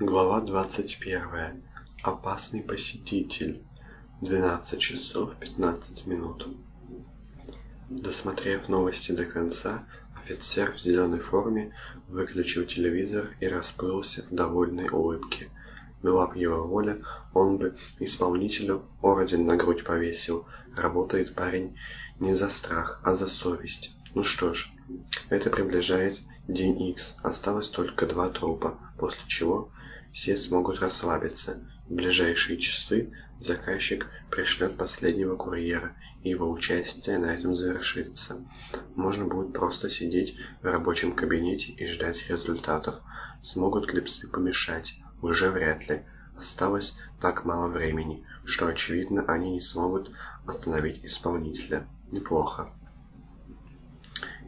Глава двадцать первая. Опасный посетитель. Двенадцать часов пятнадцать минут. Досмотрев новости до конца, офицер в зеленой форме выключил телевизор и расплылся в довольной улыбке. Была б его воля, он бы исполнителю орден на грудь повесил. Работает парень не за страх, а за совесть. Ну что ж, это приближает день Икс. Осталось только два трупа, после чего все смогут расслабиться. В ближайшие часы заказчик пришлет последнего курьера, и его участие на этом завершится. Можно будет просто сидеть в рабочем кабинете и ждать результатов. Смогут ли псы помешать? Уже вряд ли. Осталось так мало времени, что, очевидно, они не смогут остановить исполнителя. Неплохо.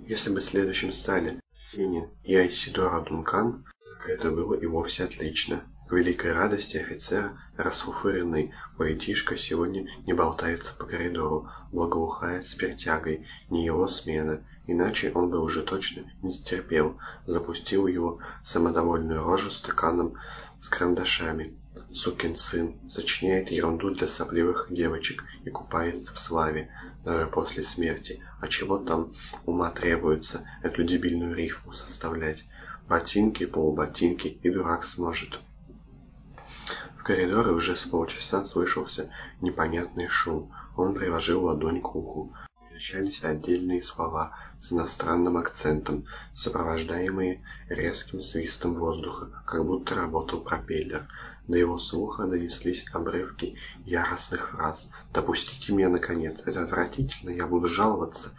Если бы следующим стали Синин и Айсидора Дункан, это было и вовсе отлично. К великой радости офицера расфуфыренный поэтишка сегодня не болтается по коридору, благоухает с пертягой, не его смена, иначе он бы уже точно не терпел, запустил его самодовольную рожу стаканом с карандашами. Сукин сын сочиняет ерунду для сопливых девочек и купается в славе, даже после смерти. А чего там ума требуется эту дебильную рифму составлять? Ботинки, полуботинки и дурак сможет. В коридоре уже с полчаса слышался непонятный шум. Он приложил ладонь к уху. Встречались отдельные слова с иностранным акцентом, сопровождаемые резким свистом воздуха, как будто работал пропеллер. До его слуха донеслись обрывки яростных фраз. «Допустите меня, наконец! Это отвратительно! Я буду жаловаться!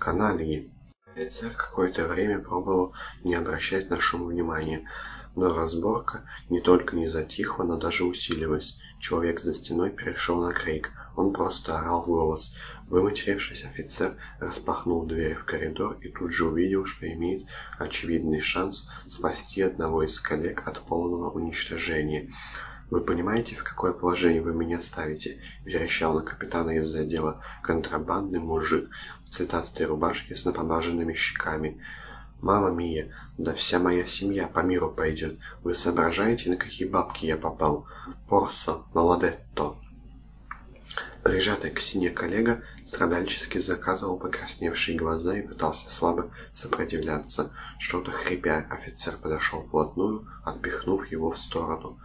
Каналии!» Офицер какое-то время пробовал не обращать на шум внимания, но разборка не только не затихла, но даже усилилась. Человек за стеной перешел на крик. Он просто орал в голос. Выматерившись, офицер распахнул дверь в коридор и тут же увидел, что имеет очевидный шанс спасти одного из коллег от полного уничтожения. «Вы понимаете, в какое положение вы меня ставите?» – верещал на капитана из-за дела контрабандный мужик в цветастой рубашке с напомаженными щеками. «Мама Мия, да вся моя семья по миру пойдет. Вы соображаете, на какие бабки я попал? Порсо, молодетто!» Прижатый к стене коллега страдальчески заказывал покрасневшие глаза и пытался слабо сопротивляться. Что-то хрипя, офицер подошел вплотную, отпихнув его в сторону.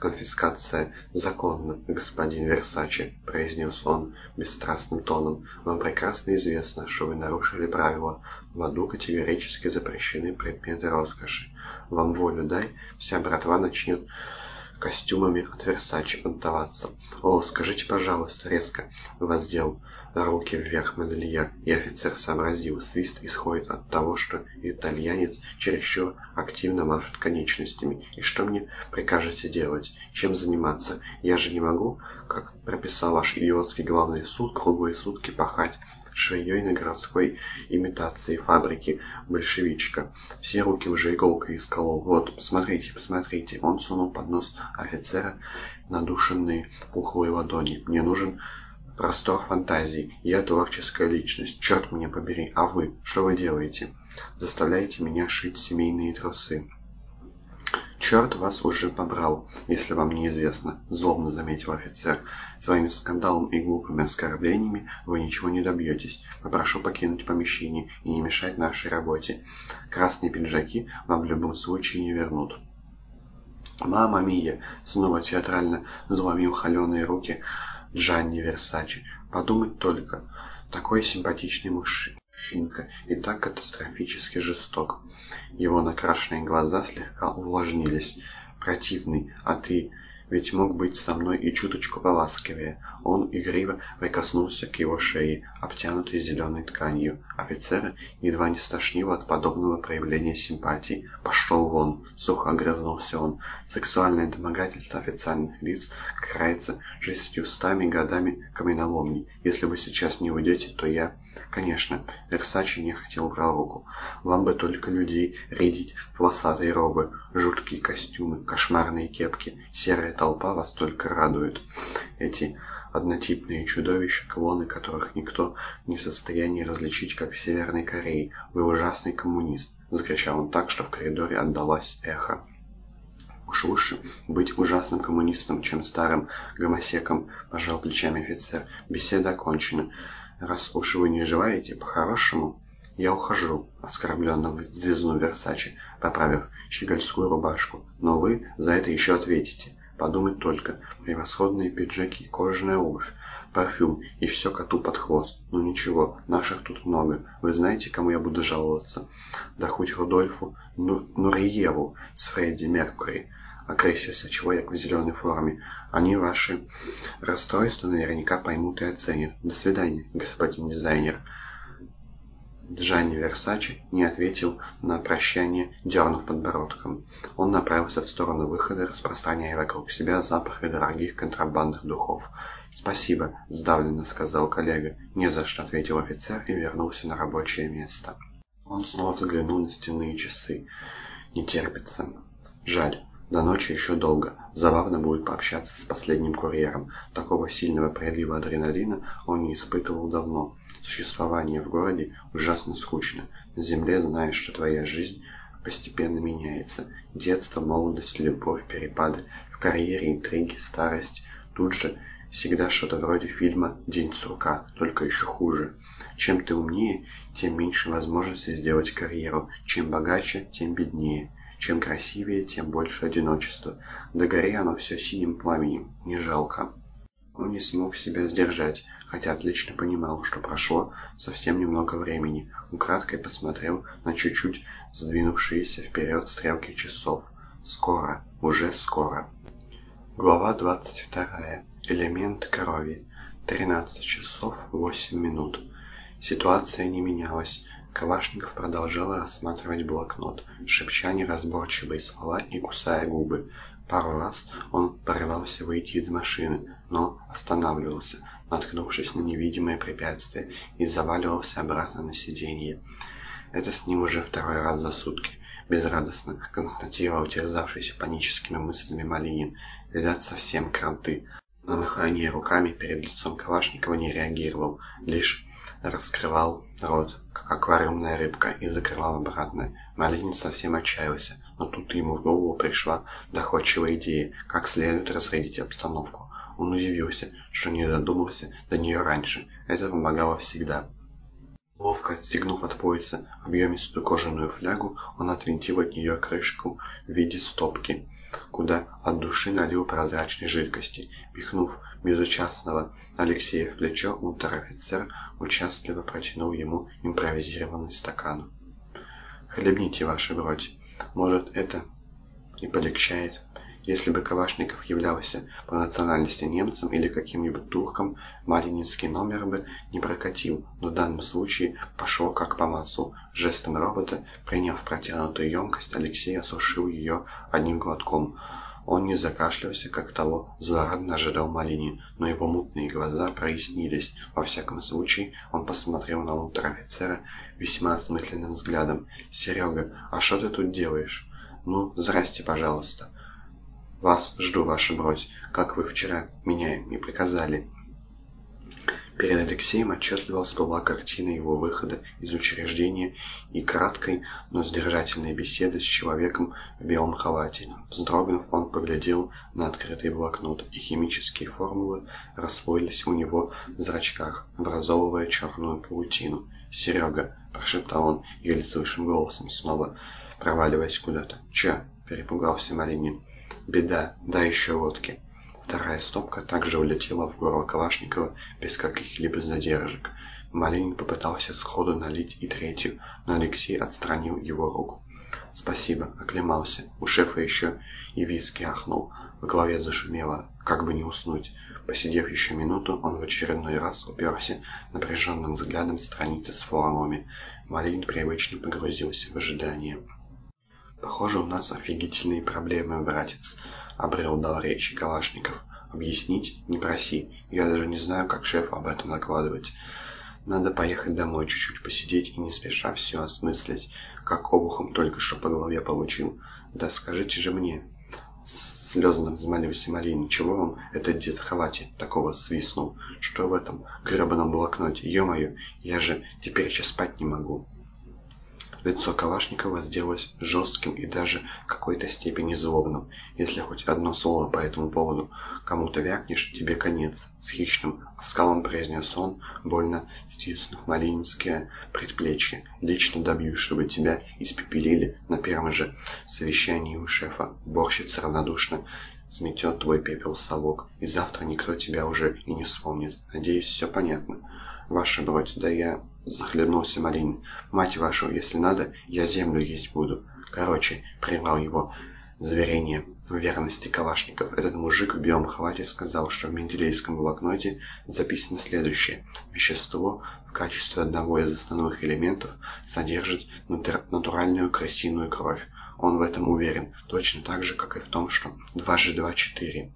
«Конфискация законна, господин Версачи», — произнес он бесстрастным тоном. «Вам прекрасно известно, что вы нарушили правила. В аду категорически запрещены предметы роскоши. Вам волю дай, вся братва начнет костюмами от Версачи понтоваться. «О, скажите, пожалуйста, резко!» — воздел руки вверх модельер, и офицер сообразил, свист исходит от того, что итальянец чересчур активно машет конечностями. «И что мне прикажете делать? Чем заниматься? Я же не могу, как прописал ваш идиотский главный суд, круглые сутки пахать швеей на городской имитации фабрики большевичка. Все руки уже иголкой исколол. Вот, посмотрите, посмотрите. Он сунул под нос офицера надушенные пухлые ладони. Мне нужен простор фантазии. Я творческая личность. Черт меня побери. А вы? Что вы делаете? Заставляете меня шить семейные трусы. «Черт вас уже побрал, если вам не известно», — злобно заметил офицер. «Своими скандалом и глупыми оскорблениями вы ничего не добьетесь. Попрошу покинуть помещение и не мешать нашей работе. Красные пиджаки вам в любом случае не вернут». «Мама Мия!» — снова театрально заломил холеные руки Джанни Версачи. «Подумать только, такой симпатичный мужчина Шинка и так катастрофически жесток. Его накрашенные глаза слегка увлажнились. «Противный, а ты ведь мог быть со мной и чуточку поласковее. Он игриво прикоснулся к его шее, обтянутой зеленой тканью. Офицера едва не стошнило от подобного проявления симпатии. «Пошел вон!» — сухо огрызнулся он. «Сексуальное домогательство официальных лиц карается шестьюстами годами каменоломни. Если вы сейчас не уйдете, то я...» «Конечно!» — Версачи не хотел убрал руку. «Вам бы только людей рядить в волосатые робы, жуткие костюмы, кошмарные кепки, серая толпа вас только радует. Эти однотипные чудовища, клоны которых никто не в состоянии различить, как в Северной Корее. Вы ужасный коммунист!» — закричал он так, что в коридоре отдалось эхо. «Уж Уж лучше быть ужасным коммунистом, чем старым гомосеком, пожал плечами офицер. Беседа окончена. Раз уж вы не желаете, по-хорошему... «Я ухожу», — оскорбленно взвизгнул Версачи, поправив щегольскую рубашку. «Но вы за это еще ответите. Подумать только. Превосходные пиджаки, кожаная обувь, парфюм и все коту под хвост. Ну ничего, наших тут много. Вы знаете, кому я буду жаловаться? Да хоть Рудольфу Нур Нуриеву с Фредди Меркури. Окрысился человек в зеленой форме. Они ваши расстройства наверняка поймут и оценят. До свидания, господин дизайнер. Джанни Версачи не ответил на прощание, дернув подбородком. Он направился в сторону выхода, распространяя вокруг себя запах дорогих контрабандных духов. «Спасибо», — сдавленно сказал коллега. «Не за что», — ответил офицер и вернулся на рабочее место. Он снова взглянул на стенные часы. «Не терпится. Жаль. До ночи еще долго. Забавно будет пообщаться с последним курьером. Такого сильного прилива адреналина он не испытывал давно. Существование в городе ужасно скучно. На земле знаешь, что твоя жизнь постепенно меняется. Детство, молодость, любовь, перепады. В карьере интриги, старость. Тут же всегда что-то вроде фильма «День сурка», только еще хуже. Чем ты умнее, тем меньше возможностей сделать карьеру. Чем богаче, тем беднее. Чем красивее, тем больше одиночества. Да гори оно все синим пламенем. Не жалко. Он не смог себя сдержать, хотя отлично понимал, что прошло совсем немного времени. Украдкой посмотрел на чуть-чуть сдвинувшиеся вперед стрелки часов. Скоро, уже скоро. Глава 22. Элемент крови. 13 часов 8 минут. Ситуация не менялась. Калашников продолжал рассматривать блокнот, шепча неразборчивые слова и кусая губы. Пару раз он порывался выйти из машины, но останавливался, наткнувшись на невидимое препятствие, и заваливался обратно на сиденье. Это с ним уже второй раз за сутки. Безрадостно констатировал терзавшийся паническими мыслями Малинин. Видать, совсем кранты. На махание руками перед лицом Калашникова не реагировал, лишь раскрывал рот, как аквариумная рыбка, и закрывал обратно. Малинин совсем отчаялся, но тут ему в голову пришла доходчивая идея, как следует разрядить обстановку. Он удивился, что не додумался до нее раньше. Это помогало всегда. Ловко отстегнув от пояса объемистую кожаную флягу, он отвинтил от нее крышку в виде стопки куда от души налил прозрачной жидкости. Пихнув безучастного Алексея в плечо, унтер-офицер участливо протянул ему импровизированный стакан. «Хлебните, ваши бродь. Может, это и полегчает?» Если бы Калашников являлся по национальности немцем или каким-нибудь турком, Марининский номер бы не прокатил, но в данном случае пошел как по маслу. Жестом робота, приняв протянутую емкость, Алексей осушил ее одним глотком. Он не закашлялся, как того злорадно ожидал Малинин, но его мутные глаза прояснились. Во всяком случае, он посмотрел на унтер-офицера весьма осмысленным взглядом. «Серега, а что ты тут делаешь?» «Ну, здрасте, пожалуйста». Вас жду, ваша бродь, как вы вчера меня не приказали. Перед Алексеем отчетливо всплыла картина его выхода из учреждения и краткой, но сдержательной беседы с человеком в белом халате. Вздрогнув, он поглядел на открытый блокнот, и химические формулы расплылись у него в зрачках, образовывая черную паутину. «Серега!» – прошептал он еле слышим голосом, снова проваливаясь куда-то. «Че?» – перепугался Маринин. Беда, да еще водки. Вторая стопка также улетела в горло Калашникова без каких-либо задержек. Малинин попытался сходу налить и третью, но Алексей отстранил его руку. «Спасибо», — оклемался. У шефа еще и виски ахнул. В голове зашумело, как бы не уснуть. Посидев еще минуту, он в очередной раз уперся напряженным взглядом страницы с форумами. Малинин привычно погрузился в ожидание. «Похоже, у нас офигительные проблемы, братец», — обрел дал речи Калашников. «Объяснить? Не проси. Я даже не знаю, как шефу об этом накладывать. Надо поехать домой, чуть-чуть посидеть и не спеша все осмыслить, как обухом только что по голове получил. Да скажите же мне». Слезно взмолился Мария, чего вам этот дед Хавати такого свистнул? Что в этом гребаном блокноте? Ё-моё, я же теперь еще спать не могу. Лицо Калашникова сделалось жестким и даже в какой-то степени злобным. «Если хоть одно слово по этому поводу кому-то вякнешь, тебе конец», — с хищным оскалом произнес он, больно стиснув Малининское предплечье. «Лично добьюсь, чтобы тебя испепелили на первом же совещании у шефа». Борщица равнодушно сметет твой пепел совок, и завтра никто тебя уже и не вспомнит. Надеюсь, все понятно. Ваша бродь, да я захлебнулся Малин. Мать вашу, если надо, я землю есть буду. Короче, прервал его заверение в верности Калашников. Этот мужик в белом халате сказал, что в менделеевском блокноте записано следующее. Вещество в качестве одного из основных элементов содержит натуральную крысиную кровь. Он в этом уверен, точно так же, как и в том, что дважды два четыре.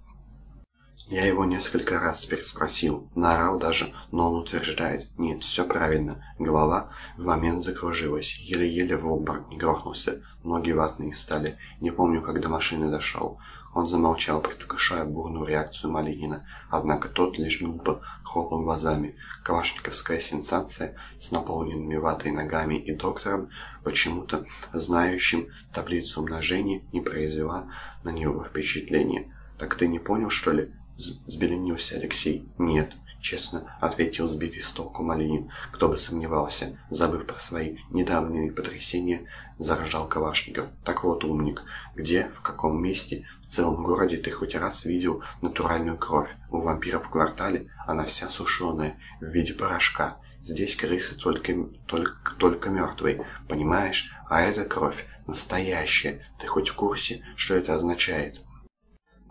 Я его несколько раз переспросил, наорал даже, но он утверждает, нет, все правильно. Голова в момент закружилась, еле-еле в обморок не грохнулся, ноги ватные стали, не помню, как до машины дошел. Он замолчал, предвкушая бурную реакцию Малинина, однако тот лишь глупо хлопал глазами. Калашниковская сенсация с наполненными ватой ногами и доктором, почему-то знающим таблицу умножения, не произвела на него впечатления. «Так ты не понял, что ли?» — взбеленился Алексей. «Нет», — честно ответил сбитый с толку Малинин. «Кто бы сомневался», — забыв про свои недавние потрясения, заржал Калашников. «Так вот, умник, где, в каком месте в целом городе ты хоть раз видел натуральную кровь? У вампира в квартале она вся сушеная, в виде порошка. Здесь крысы только, только, только мертвые, понимаешь? А эта кровь настоящая. Ты хоть в курсе, что это означает?»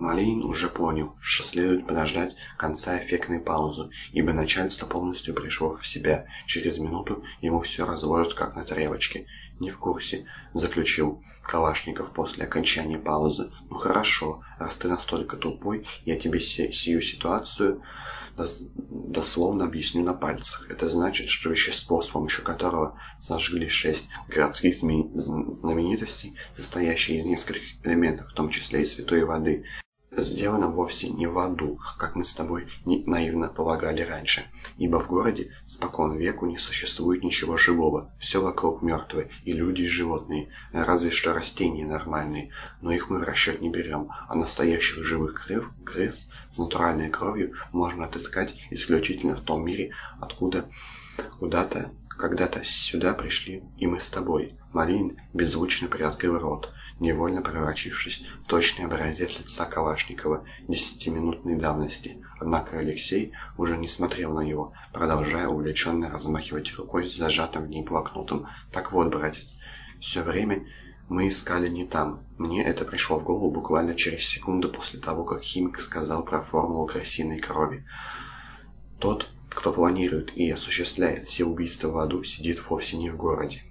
Малинин уже понял, что следует подождать конца эффектной паузы, ибо начальство полностью пришло в себя. Через минуту ему все разложат, как на тарелочке. «Не в курсе», — заключил Калашников после окончания паузы. «Ну хорошо, раз ты настолько тупой, я тебе сию ситуацию дословно объясню на пальцах. Это значит, что вещество, с помощью которого сожгли шесть городских знаменитостей, состоящее из нескольких элементов, в том числе и святой воды, сделано вовсе не в аду, как мы с тобой наивно полагали раньше, ибо в городе спокон веку не существует ничего живого, все вокруг мертвое, и люди, и животные, разве что растения нормальные, но их мы в расчет не берем, а настоящих живых крыс, крыс с натуральной кровью можно отыскать исключительно в том мире, откуда куда-то когда-то сюда пришли и мы с тобой. Малин беззвучно приоткрыл рот невольно превратившись в точный образец лица Калашникова десятиминутной давности. Однако Алексей уже не смотрел на него, продолжая увлеченно размахивать рукой с зажатым в ней блокнотом. «Так вот, братец, все время мы искали не там. Мне это пришло в голову буквально через секунду после того, как химик сказал про формулу крысиной крови. Тот, кто планирует и осуществляет все убийства в аду, сидит вовсе не в городе.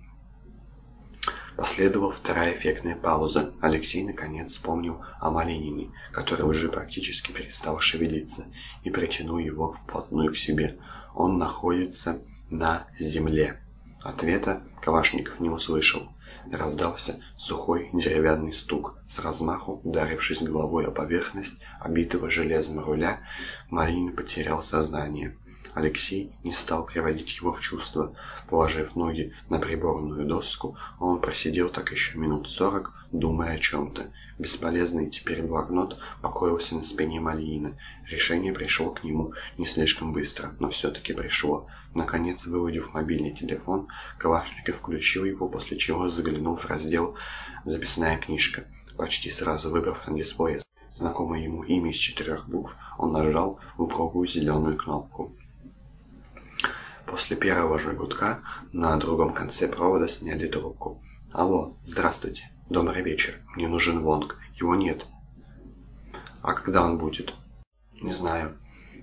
Последовала вторая эффектная пауза. Алексей наконец вспомнил о Малинине, который уже практически перестал шевелиться, и притянул его вплотную к себе. Он находится на земле. Ответа Калашников не услышал. Раздался сухой деревянный стук. С размаху, ударившись головой о поверхность, обитого железом руля, Малинин потерял сознание. Алексей не стал приводить его в чувство. Положив ноги на приборную доску, он просидел так еще минут сорок, думая о чем-то. Бесполезный теперь блокнот покоился на спине Малиина. Решение пришло к нему не слишком быстро, но все-таки пришло. Наконец, выудив мобильный телефон, Калашников включил его, после чего заглянул в раздел «Записная книжка». Почти сразу выбрав на дисплее знакомое ему имя из четырех букв, он нажал упругую зеленую кнопку. После первого же гудка на другом конце провода сняли трубку. «Алло, здравствуйте. Добрый вечер. Мне нужен Вонг. Его нет». «А когда он будет?» «Не знаю.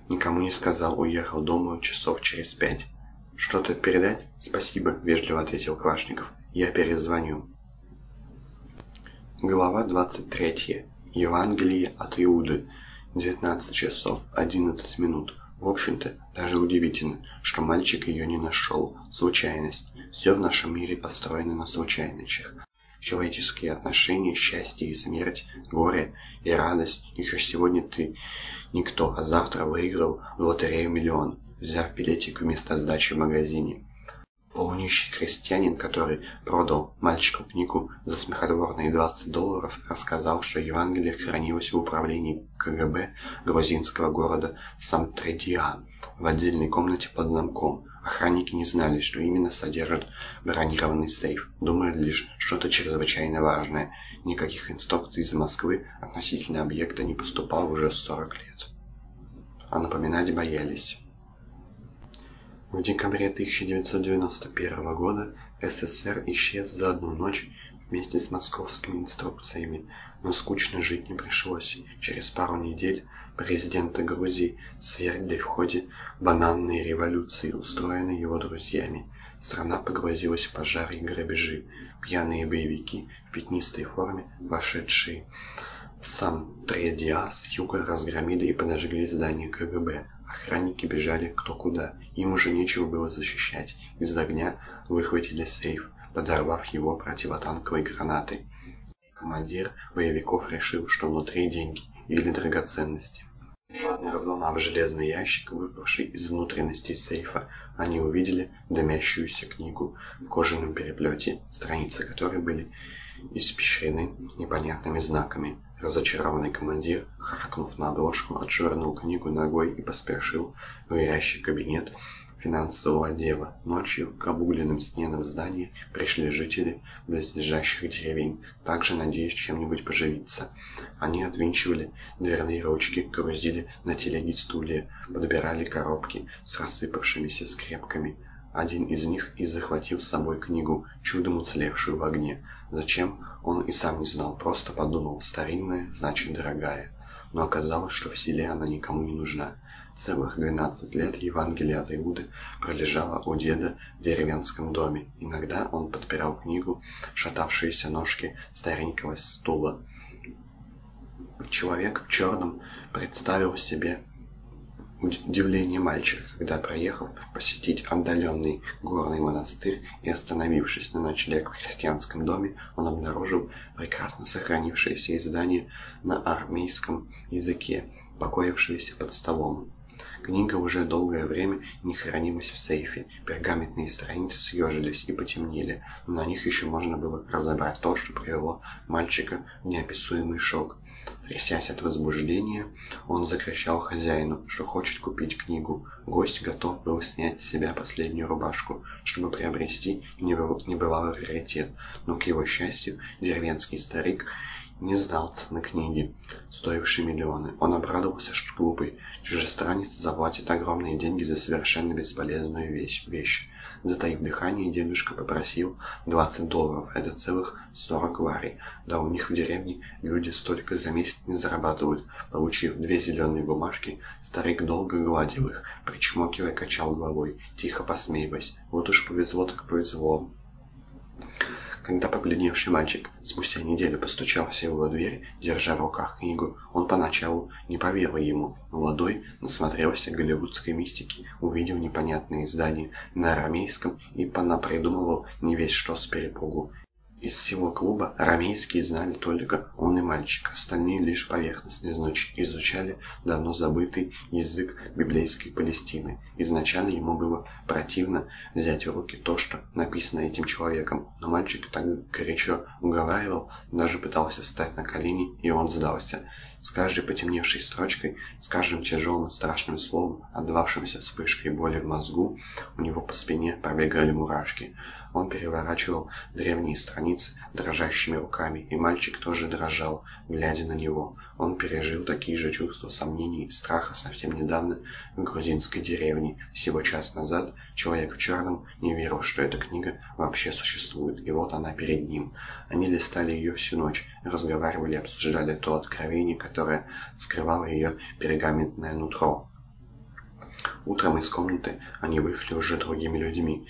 Никому не сказал. Уехал, думаю, часов через пять». «Что-то передать?» «Спасибо», — вежливо ответил Квашников. «Я перезвоню». Глава 23. Евангелие от Иуды. 19 часов 11 минут. В общем-то, даже удивительно, что мальчик ее не нашел. Случайность. Все в нашем мире построено на случайностях. Человеческие отношения, счастье и смерть, горе и радость. Еще сегодня ты никто, а завтра выиграл в лотерею миллион, взяв билетик вместо сдачи в магазине. Полунищий крестьянин, который продал мальчику книгу за смехотворные 20 долларов, рассказал, что Евангелие хранилось в управлении КГБ грузинского города Самтредиа в отдельной комнате под замком. Охранники не знали, что именно содержит бронированный сейф, думали лишь что-то чрезвычайно важное. Никаких инструкций из Москвы относительно объекта не поступало уже 40 лет. А напоминать боялись. В декабре 1991 года СССР исчез за одну ночь вместе с московскими инструкциями, но скучно жить не пришлось. Через пару недель президента Грузии свергли в ходе бананной революции, устроенной его друзьями. Страна погрузилась в пожары и грабежи. Пьяные боевики в пятнистой форме, вошедшие в сам Тредиа с юга разгромили и подожгли здание КГБ. Охранники бежали кто куда, им уже нечего было защищать. Из огня выхватили сейф, подорвав его противотанковой гранатой. Командир боевиков решил, что внутри деньги или драгоценности. Разломав железный ящик, выпавший из внутренностей сейфа, они увидели дымящуюся книгу в кожаном переплете, страницы которой были испещрены непонятными знаками. Разочарованный командир, харкнув на обложку, отшвырнул книгу ногой и поспешил в горящий кабинет финансового отдела. Ночью к обугленным стенам здания пришли жители близлежащих деревень, также надеясь чем-нибудь поживиться. Они отвинчивали дверные ручки, грузили на телеги стулья, подбирали коробки с рассыпавшимися скрепками. Один из них и захватил с собой книгу, чудом уцелевшую в огне. Зачем, он и сам не знал, просто подумал, старинная, значит дорогая. Но оказалось, что в селе она никому не нужна. Целых двенадцать лет Евангелие от Иуды пролежало у деда в деревенском доме. Иногда он подпирал книгу шатавшиеся ножки старенького стула. Человек в черном представил себе удивление мальчика, когда, проехав посетить отдаленный горный монастырь и остановившись на ночлег в христианском доме, он обнаружил прекрасно сохранившееся издание на армейском языке, покоившееся под столом. Книга уже долгое время не хранилась в сейфе, пергаментные страницы съежились и потемнели, но на них еще можно было разобрать то, что привело мальчика в неописуемый шок. Трясясь от возбуждения, он закричал хозяину, что хочет купить книгу. Гость готов был снять с себя последнюю рубашку, чтобы приобрести небывалый раритет, но, к его счастью, деревенский старик не сдался на книги, стоившие миллионы. Он обрадовался, что глупый чужестранец заплатит огромные деньги за совершенно бесполезную вещь. вещь. Затаив дыхание, дедушка попросил 20 долларов. Это целых 40 варий. Да у них в деревне люди столько за месяц не зарабатывают. Получив две зеленые бумажки, старик долго гладил их, причмокивая, качал головой, тихо посмеиваясь. Вот уж повезло так повезло. Когда побледневший мальчик спустя неделю постучался в его дверь, держа в руках книгу, он поначалу не поверил ему. Молодой насмотрелся голливудской мистики, увидел непонятные издания на арамейском и понапридумывал не весь что с перепугу. Из всего клуба рамейские знали только он и мальчик, остальные лишь поверхностно изучали давно забытый язык библейской Палестины. Изначально ему было противно взять в руки то, что написано этим человеком, но мальчик так горячо уговаривал, даже пытался встать на колени, и он сдался. С каждой потемневшей строчкой, с каждым тяжелым и страшным словом, отдававшимся вспышкой боли в мозгу, у него по спине пробегали мурашки. Он переворачивал древние страницы дрожащими руками, и мальчик тоже дрожал, глядя на него. Он пережил такие же чувства сомнений и страха совсем недавно в грузинской деревне. Всего час назад человек в черном не верил, что эта книга вообще существует, и вот она перед ним. Они листали ее всю ночь, разговаривали обсуждали то откровение, которое скрывало ее пергаментное нутро. Утром из комнаты они вышли уже другими людьми,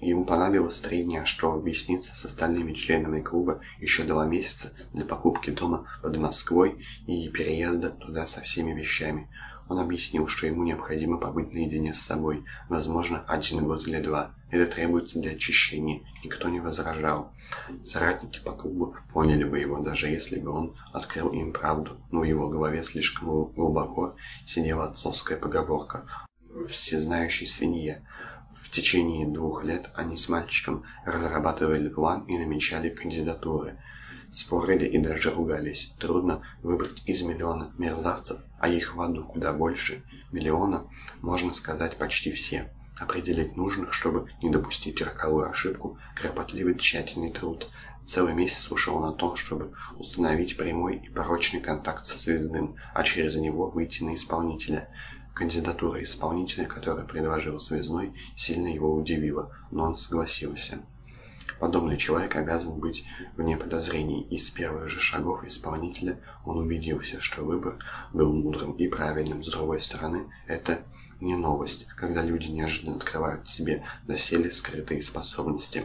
Ему понадобилось три дня, чтобы объясниться с остальными членами клуба еще два месяца для покупки дома под Москвой и переезда туда со всеми вещами. Он объяснил, что ему необходимо побыть наедине с собой, возможно, один год или два. Это требуется для очищения. Никто не возражал. Соратники по клубу поняли бы его, даже если бы он открыл им правду, но в его голове слишком глубоко сидела отцовская поговорка «всезнающий свинья». В течение двух лет они с мальчиком разрабатывали план и намечали кандидатуры. Спорили и даже ругались. Трудно выбрать из миллиона мерзавцев, а их в аду куда больше. Миллиона, можно сказать, почти все. Определить нужно, чтобы не допустить роковую ошибку, кропотливый тщательный труд. Целый месяц ушел на то, чтобы установить прямой и порочный контакт со звездным, а через него выйти на исполнителя. Кандидатура исполнителя, которую предложил Связной, сильно его удивила, но он согласился. Подобный человек обязан быть вне подозрений, и с первых же шагов исполнителя он убедился, что выбор был мудрым и правильным. С другой стороны, это не новость, когда люди неожиданно открывают себе доселе скрытые способности.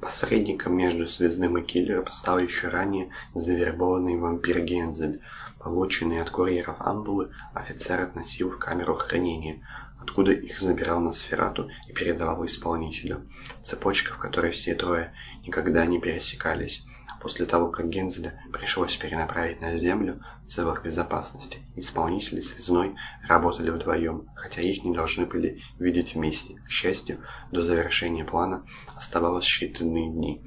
Посредником между Связным и киллером стал еще ранее завербованный вампир Гензель. Полученные от курьеров амбулы офицер относил в камеру хранения, откуда их забирал на сферату и передавал исполнителю. Цепочка, в которой все трое никогда не пересекались. После того, как Гензеля пришлось перенаправить на Землю в целых безопасности, исполнители связной работали вдвоем, хотя их не должны были видеть вместе. К счастью, до завершения плана оставалось считанные дни.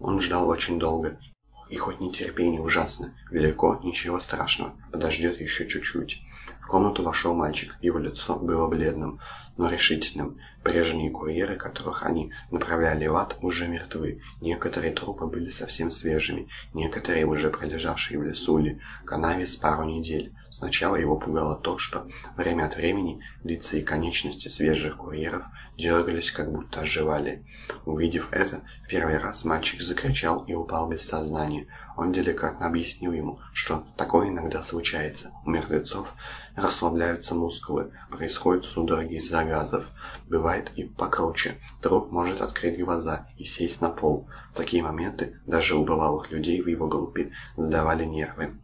Он ждал очень долго, и хоть нетерпение ужасно велико, ничего страшного, подождет еще чуть-чуть. В комнату вошел мальчик, его лицо было бледным, но решительным. Прежние курьеры, которых они направляли в ад, уже мертвы. Некоторые трупы были совсем свежими, некоторые уже пролежавшие в лесу или канаве с пару недель. Сначала его пугало то, что время от времени лица и конечности свежих курьеров дергались, как будто оживали. Увидев это, в первый раз мальчик закричал и упал без сознания. Он деликатно объяснил ему, что такое иногда случается. У мертвецов расслабляются мускулы, происходят судороги из-за газов. Бывает и покруче. Труп может открыть глаза и сесть на пол. В такие моменты даже у бывалых людей в его группе сдавали нервы.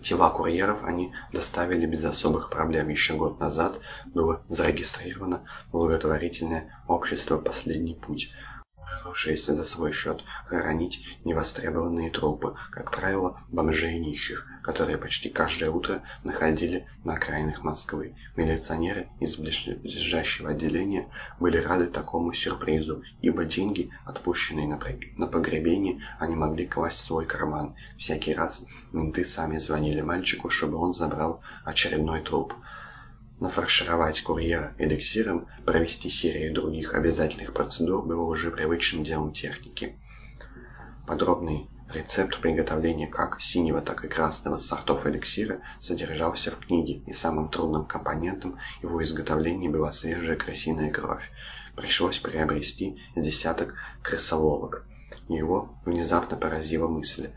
Тела курьеров они доставили без особых проблем. Еще год назад было зарегистрировано благотворительное общество «Последний путь», вызвавшиеся за свой счет хоронить невостребованные трупы, как правило, бомжей и нищих, которые почти каждое утро находили на окраинах Москвы. Милиционеры из ближайшего отделения были рады такому сюрпризу, ибо деньги, отпущенные на погребение, они могли класть в свой карман. Всякий раз менты сами звонили мальчику, чтобы он забрал очередной труп нафаршировать курьера эликсиром, провести серию других обязательных процедур было уже привычным делом техники. Подробный рецепт приготовления как синего, так и красного сортов эликсира содержался в книге, и самым трудным компонентом его изготовления была свежая крысиная кровь. Пришлось приобрести десяток крысоловок. Его внезапно поразила мысль,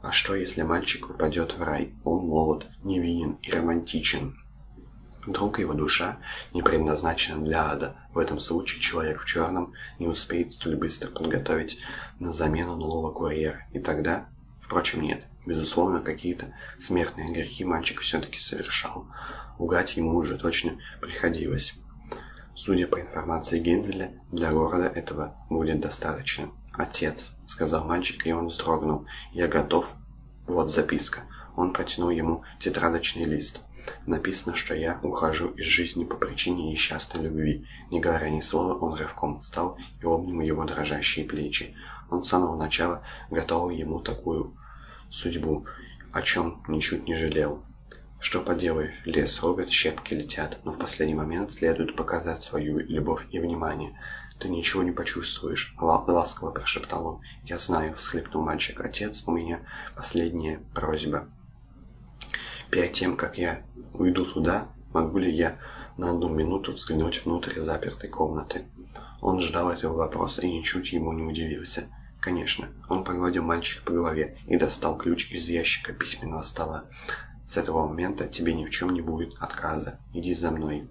а что если мальчик упадет в рай? Он молод, невинен и романтичен. Вдруг его душа не предназначена для ада. В этом случае человек в черном не успеет столь быстро подготовить на замену нового курьера. И тогда... Впрочем, нет. Безусловно, какие-то смертные грехи мальчик все-таки совершал. Лгать ему уже точно приходилось. Судя по информации Гензеля, для города этого будет достаточно. «Отец», — сказал мальчик, и он вздрогнул. «Я готов. Вот записка». Он протянул ему тетрадочный лист. Написано, что я ухожу из жизни по причине несчастной любви. Не говоря ни слова, он рывком встал и обнял его дрожащие плечи. Он с самого начала готовил ему такую судьбу, о чем ничуть не жалел. Что поделаешь, лес рубят, щепки летят, но в последний момент следует показать свою любовь и внимание. «Ты ничего не почувствуешь», — ласково прошептал он. «Я знаю», — всхлипнул мальчик. «Отец, у меня последняя просьба». Перед тем, как я уйду туда, могу ли я на одну минуту взглянуть внутрь запертой комнаты? Он ждал этого вопроса и ничуть ему не удивился. Конечно, он погладил мальчика по голове и достал ключ из ящика письменного стола. С этого момента тебе ни в чем не будет отказа. Иди за мной.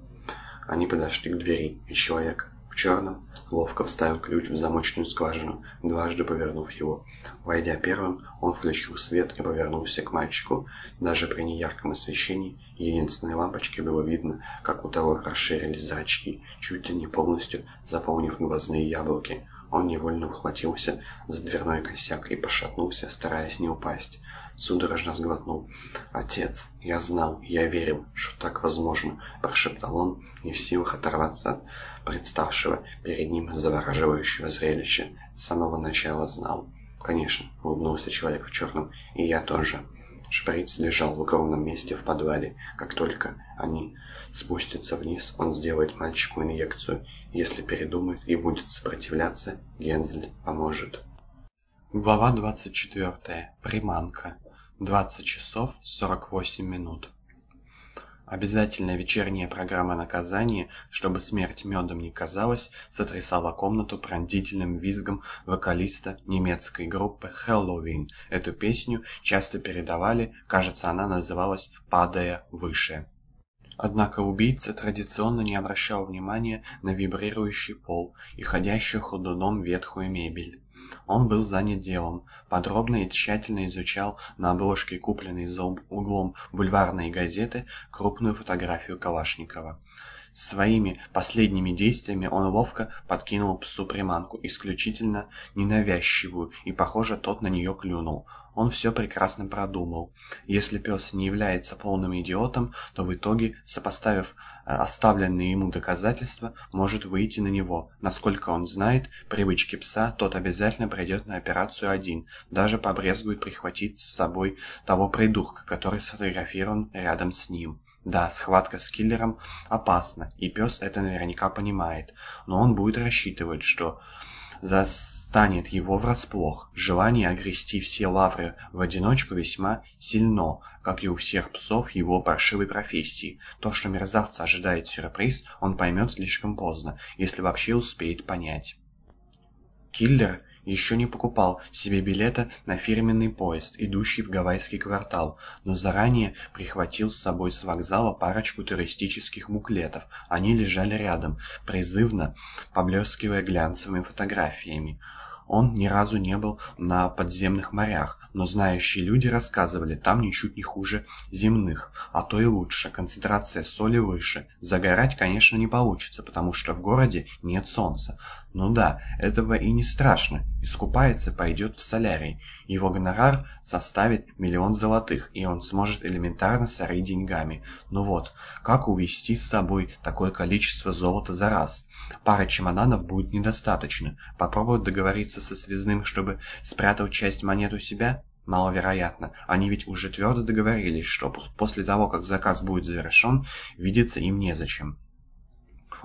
Они подошли к двери, и человек в черном ловко вставил ключ в замочную скважину, дважды повернув его. Войдя первым, он включил свет и повернулся к мальчику. Даже при неярком освещении единственной лампочки было видно, как у того расширились зрачки, чуть ли не полностью заполнив глазные яблоки. Он невольно ухватился за дверной косяк и пошатнулся, стараясь не упасть. Судорожно сглотнул. «Отец, я знал, я верил, что так возможно», — прошептал он, не в силах оторваться от представшего перед ним завораживающего зрелища. С самого начала знал. «Конечно», — улыбнулся человек в черном, — «и я тоже». Шприц лежал в укромном месте в подвале. Как только они спустятся вниз, он сделает мальчику инъекцию. Если передумает и будет сопротивляться, Гензель поможет. Глава 24. Приманка. 20 часов 48 минут. Обязательная вечерняя программа наказания, чтобы смерть медом не казалась, сотрясала комнату пронзительным визгом вокалиста немецкой группы Halloween. Эту песню часто передавали, кажется, она называлась «Падая выше». Однако убийца традиционно не обращал внимания на вибрирующий пол и ходящую ходуном ветхую мебель. Он был занят делом, подробно и тщательно изучал на обложке купленной за углом бульварной газеты крупную фотографию Калашникова. Своими последними действиями он ловко подкинул псу приманку, исключительно ненавязчивую, и, похоже, тот на нее клюнул. Он все прекрасно продумал. Если пес не является полным идиотом, то в итоге, сопоставив э, оставленные ему доказательства, может выйти на него. Насколько он знает привычки пса, тот обязательно придет на операцию один, даже побрезгует прихватить с собой того придурка, который сфотографирован рядом с ним. Да, схватка с киллером опасна, и пес это наверняка понимает, но он будет рассчитывать, что застанет его врасплох. Желание огрести все лавры в одиночку весьма сильно, как и у всех псов его паршивой профессии. То, что мерзавца ожидает сюрприз, он поймет слишком поздно, если вообще успеет понять. Киллер еще не покупал себе билета на фирменный поезд, идущий в Гавайский квартал, но заранее прихватил с собой с вокзала парочку туристических буклетов. Они лежали рядом, призывно поблескивая глянцевыми фотографиями. Он ни разу не был на подземных морях, но знающие люди рассказывали, там ничуть не хуже земных, а то и лучше, концентрация соли выше. Загорать, конечно, не получится, потому что в городе нет солнца. Ну да, этого и не страшно, искупается, пойдет в солярий. Его гонорар составит миллион золотых, и он сможет элементарно сорить деньгами. Ну вот, как увезти с собой такое количество золота за раз? Пары чемоданов будет недостаточно. Попробовать договориться со связным, чтобы спрятал часть монет у себя? Маловероятно. Они ведь уже твердо договорились, что после того, как заказ будет завершен, видеться им незачем.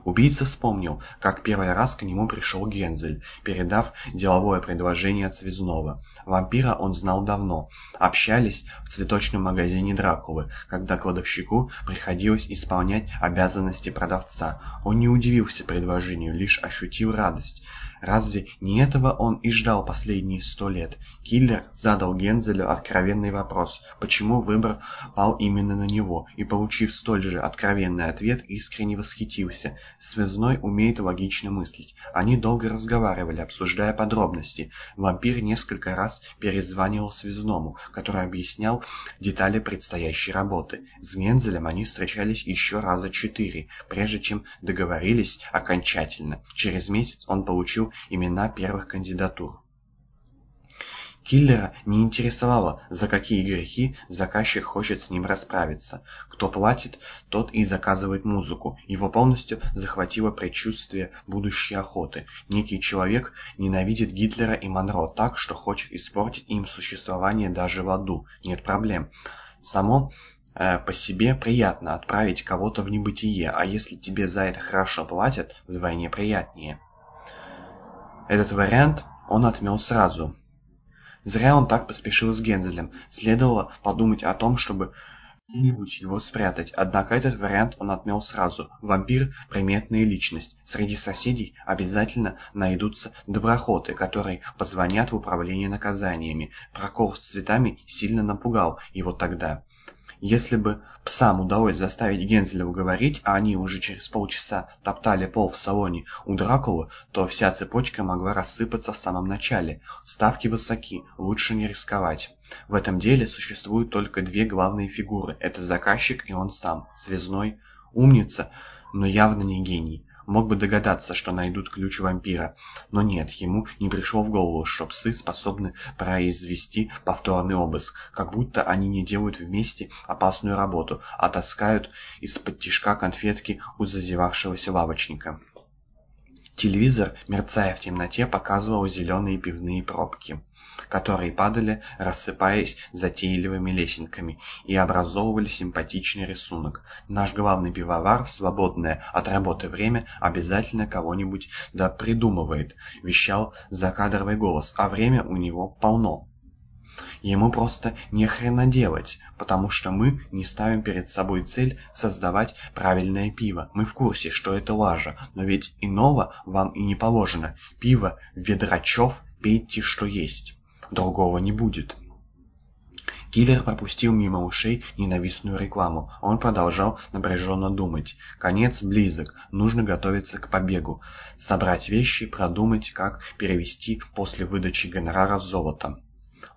Убийца вспомнил, как первый раз к нему пришел Гензель, передав деловое предложение от связного. Вампира он знал давно. Общались в цветочном магазине Дракулы, когда кладовщику приходилось исполнять обязанности продавца. Он не удивился предложению, лишь ощутил радость. Разве не этого он и ждал последние сто лет? Киллер задал Гензелю откровенный вопрос, почему выбор пал именно на него, и, получив столь же откровенный ответ, искренне восхитился. Связной умеет логично мыслить. Они долго разговаривали, обсуждая подробности. Вампир несколько раз перезванивал связному, который объяснял детали предстоящей работы. С Гензелем они встречались еще раза четыре, прежде чем договорились окончательно. Через месяц он получил имена первых кандидатур. Киллера не интересовало, за какие грехи заказчик хочет с ним расправиться. Кто платит, тот и заказывает музыку. Его полностью захватило предчувствие будущей охоты. Некий человек ненавидит Гитлера и Монро так, что хочет испортить им существование даже в аду. Нет проблем. Само э, по себе приятно отправить кого-то в небытие, а если тебе за это хорошо платят, вдвойне приятнее. Этот вариант он отмел сразу. Зря он так поспешил с Гензелем. Следовало подумать о том, чтобы где-нибудь его спрятать. Однако этот вариант он отмел сразу. Вампир – приметная личность. Среди соседей обязательно найдутся доброхоты, которые позвонят в управление наказаниями. Прокол с цветами сильно напугал его тогда. Если бы псам удалось заставить Гензеля уговорить, а они уже через полчаса топтали пол в салоне у Дракулы, то вся цепочка могла рассыпаться в самом начале. Ставки высоки, лучше не рисковать. В этом деле существуют только две главные фигуры. Это заказчик и он сам, связной, умница, но явно не гений. Мог бы догадаться, что найдут ключ вампира. Но нет, ему не пришло в голову, что псы способны произвести повторный обыск, как будто они не делают вместе опасную работу, а таскают из-под тишка конфетки у зазевавшегося лавочника. Телевизор, мерцая в темноте, показывал зеленые пивные пробки которые падали, рассыпаясь затейливыми лесенками, и образовывали симпатичный рисунок. Наш главный пивовар в свободное от работы время обязательно кого-нибудь да придумывает, вещал закадровый голос, а время у него полно. Ему просто не хрена делать, потому что мы не ставим перед собой цель создавать правильное пиво. Мы в курсе, что это лажа, но ведь иного вам и не положено. Пиво ведрачев пейте, что есть другого не будет. Киллер пропустил мимо ушей ненавистную рекламу. Он продолжал напряженно думать. Конец близок, нужно готовиться к побегу. Собрать вещи, продумать, как перевести после выдачи гонорара золото.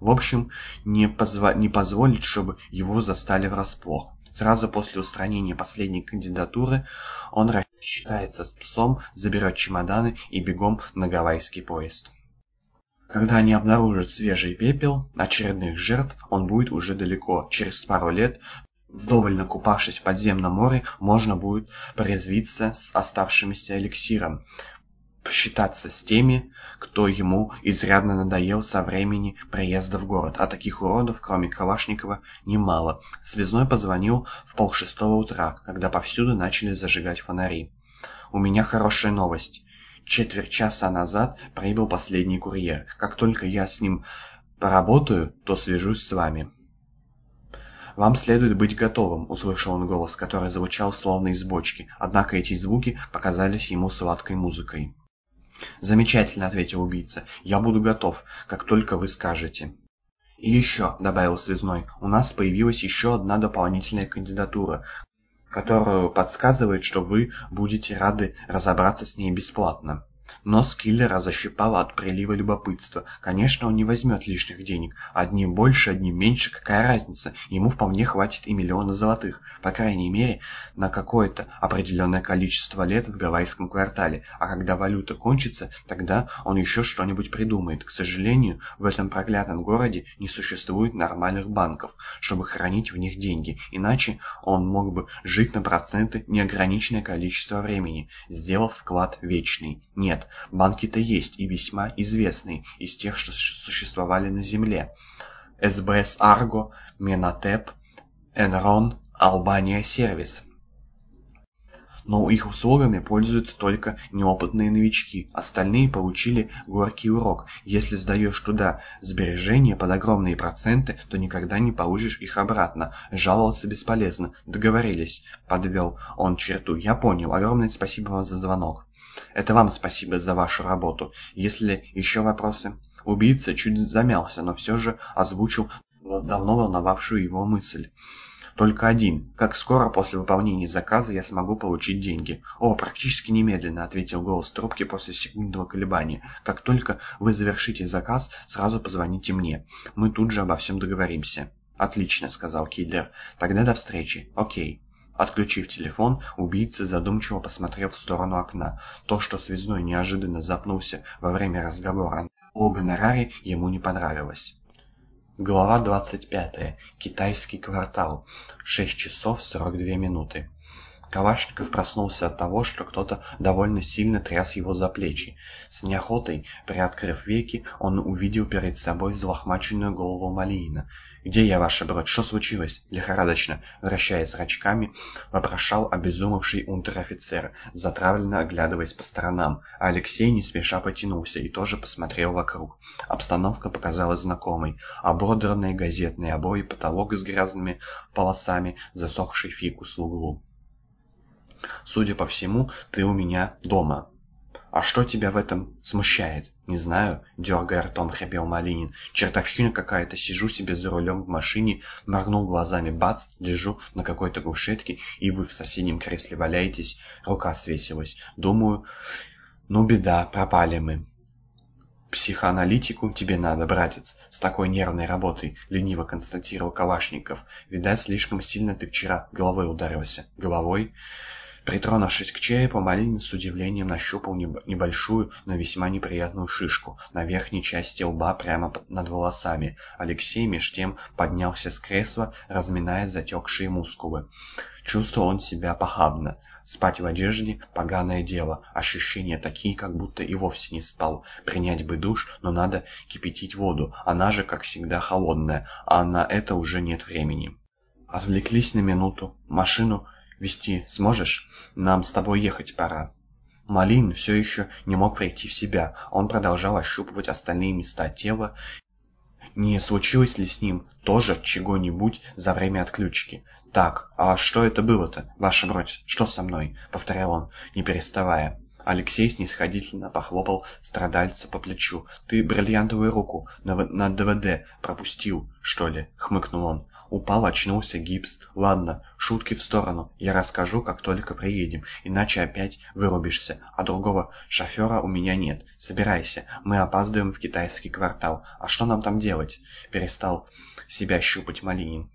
В общем, не, позва... не позволить, чтобы его застали врасплох. Сразу после устранения последней кандидатуры он рассчитается с псом, заберет чемоданы и бегом на гавайский поезд. Когда они обнаружат свежий пепел очередных жертв, он будет уже далеко. Через пару лет, вдоволь накупавшись в подземном море, можно будет порезвиться с оставшимся эликсиром, посчитаться с теми, кто ему изрядно надоел со времени приезда в город. А таких уродов, кроме Калашникова, немало. Связной позвонил в полшестого утра, когда повсюду начали зажигать фонари. «У меня хорошая новость. Четверть часа назад прибыл последний курьер. Как только я с ним поработаю, то свяжусь с вами. «Вам следует быть готовым», — услышал он голос, который звучал словно из бочки, однако эти звуки показались ему сладкой музыкой. «Замечательно», — ответил убийца. «Я буду готов, как только вы скажете». «И еще», — добавил связной, — «у нас появилась еще одна дополнительная кандидатура, которую подсказывает, что вы будете рады разобраться с ней бесплатно. Нос киллера защипало от прилива любопытства. Конечно, он не возьмет лишних денег. Одним больше, одним меньше, какая разница? Ему вполне хватит и миллиона золотых. По крайней мере, на какое-то определенное количество лет в гавайском квартале. А когда валюта кончится, тогда он еще что-нибудь придумает. К сожалению, в этом проклятом городе не существует нормальных банков, чтобы хранить в них деньги. Иначе он мог бы жить на проценты неограниченное количество времени, сделав вклад вечный. Нет, Банки-то есть и весьма известные, из тех, что существовали на Земле. СБС Арго, Менатеп, Энрон, Албания Сервис. Но их услугами пользуются только неопытные новички. Остальные получили горький урок. Если сдаешь туда сбережения под огромные проценты, то никогда не получишь их обратно. Жаловаться бесполезно. Договорились. Подвел он черту. Я понял. Огромное спасибо вам за звонок. Это вам спасибо за вашу работу. Если еще вопросы? Убийца чуть замялся, но все же озвучил давно волновавшую его мысль. Только один. Как скоро после выполнения заказа я смогу получить деньги? О, практически немедленно, ответил голос трубки после секундного колебания. Как только вы завершите заказ, сразу позвоните мне. Мы тут же обо всем договоримся. Отлично, сказал киллер. Тогда до встречи. Окей. Отключив телефон, убийца задумчиво посмотрел в сторону окна. То, что связной неожиданно запнулся во время разговора о гонораре, ему не понравилось. Глава 25. Китайский квартал. 6 часов 42 минуты. Калашников проснулся от того, что кто-то довольно сильно тряс его за плечи. С неохотой, приоткрыв веки, он увидел перед собой взлохмаченную голову Малинина. «Где я, ваша бродь? Что случилось?» Лихорадочно, вращая зрачками, вопрошал обезумевший унтер-офицер, затравленно оглядываясь по сторонам. А Алексей не спеша потянулся и тоже посмотрел вокруг. Обстановка показалась знакомой. Ободранные газетные обои, потолок с грязными полосами, засохший фикус в углу. Судя по всему, ты у меня дома. А что тебя в этом смущает? Не знаю, дергая ртом, хрипел Малинин. Чертовщина какая-то, сижу себе за рулем в машине, моргнул глазами, бац, лежу на какой-то кушетке, и вы в соседнем кресле валяетесь, рука свесилась. Думаю, ну беда, пропали мы. «Психоаналитику тебе надо, братец, с такой нервной работой», — лениво констатировал Калашников. «Видать, слишком сильно ты вчера головой ударился». «Головой?» Притронувшись к черепу, Малинин с удивлением нащупал небольшую, но весьма неприятную шишку на верхней части лба прямо над волосами. Алексей меж тем поднялся с кресла, разминая затекшие мускулы. Чувствовал он себя похабно. Спать в одежде – поганое дело. Ощущения такие, как будто и вовсе не спал. Принять бы душ, но надо кипятить воду. Она же, как всегда, холодная, а на это уже нет времени. Отвлеклись на минуту. Машину Вести сможешь? Нам с тобой ехать пора». Малин все еще не мог прийти в себя. Он продолжал ощупывать остальные места тела. Не случилось ли с ним тоже чего-нибудь за время отключки? «Так, а что это было-то, ваша бродь? Что со мной?» — повторял он, не переставая. Алексей снисходительно похлопал страдальца по плечу. «Ты бриллиантовую руку на, на ДВД пропустил, что ли?» — хмыкнул он. Упал, очнулся, гипс. Ладно, шутки в сторону. Я расскажу, как только приедем, иначе опять вырубишься. А другого шофера у меня нет. Собирайся, мы опаздываем в китайский квартал. А что нам там делать? Перестал себя щупать Малинин.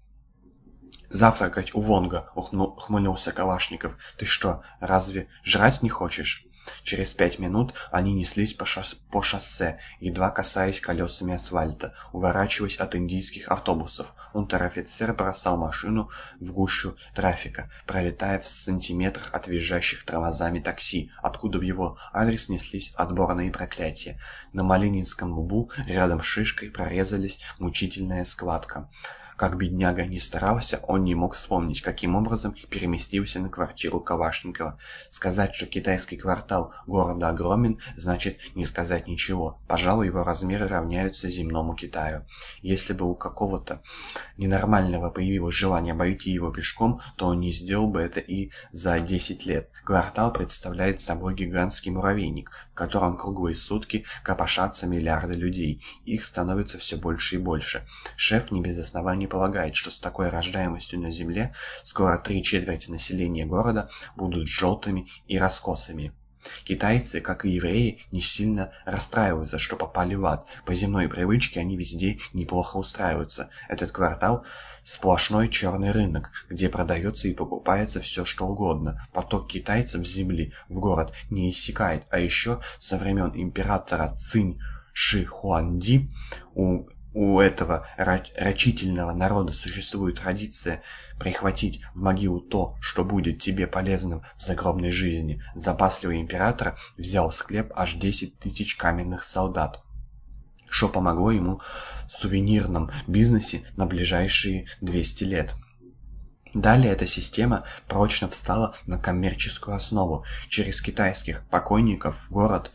«Завтракать у Вонга», — ухмыльнулся Калашников. «Ты что, разве жрать не хочешь?» Через пять минут они неслись по, шосс по шоссе, едва касаясь колесами асфальта, уворачиваясь от индийских автобусов. Унтер-офицер бросал машину в гущу трафика, пролетая в сантиметрах от визжащих тормозами такси, откуда в его адрес неслись отборные проклятия. На Малининском лбу рядом с шишкой прорезались мучительная складка. Как бедняга не старался, он не мог вспомнить, каким образом переместился на квартиру Кавашникова. Сказать, что китайский квартал города огромен, значит не сказать ничего. Пожалуй, его размеры равняются земному Китаю. Если бы у какого-то ненормального появилось желание обойти его пешком, то он не сделал бы это и за 10 лет. Квартал представляет собой гигантский муравейник, котором круглые сутки копошатся миллиарды людей. Их становится все больше и больше. Шеф не без оснований полагает, что с такой рождаемостью на Земле скоро три четверти населения города будут желтыми и раскосыми. Китайцы, как и евреи, не сильно расстраиваются, что попали в ад. По земной привычке они везде неплохо устраиваются. Этот квартал – сплошной черный рынок, где продается и покупается все что угодно. Поток китайцев с земли в город не иссякает. А еще со времен императора Цинь Ши Хуанди у у этого рачительного народа существует традиция прихватить в могилу то, что будет тебе полезным в загробной жизни. Запасливый император взял в склеп аж 10 тысяч каменных солдат, что помогло ему в сувенирном бизнесе на ближайшие 200 лет. Далее эта система прочно встала на коммерческую основу. Через китайских покойников город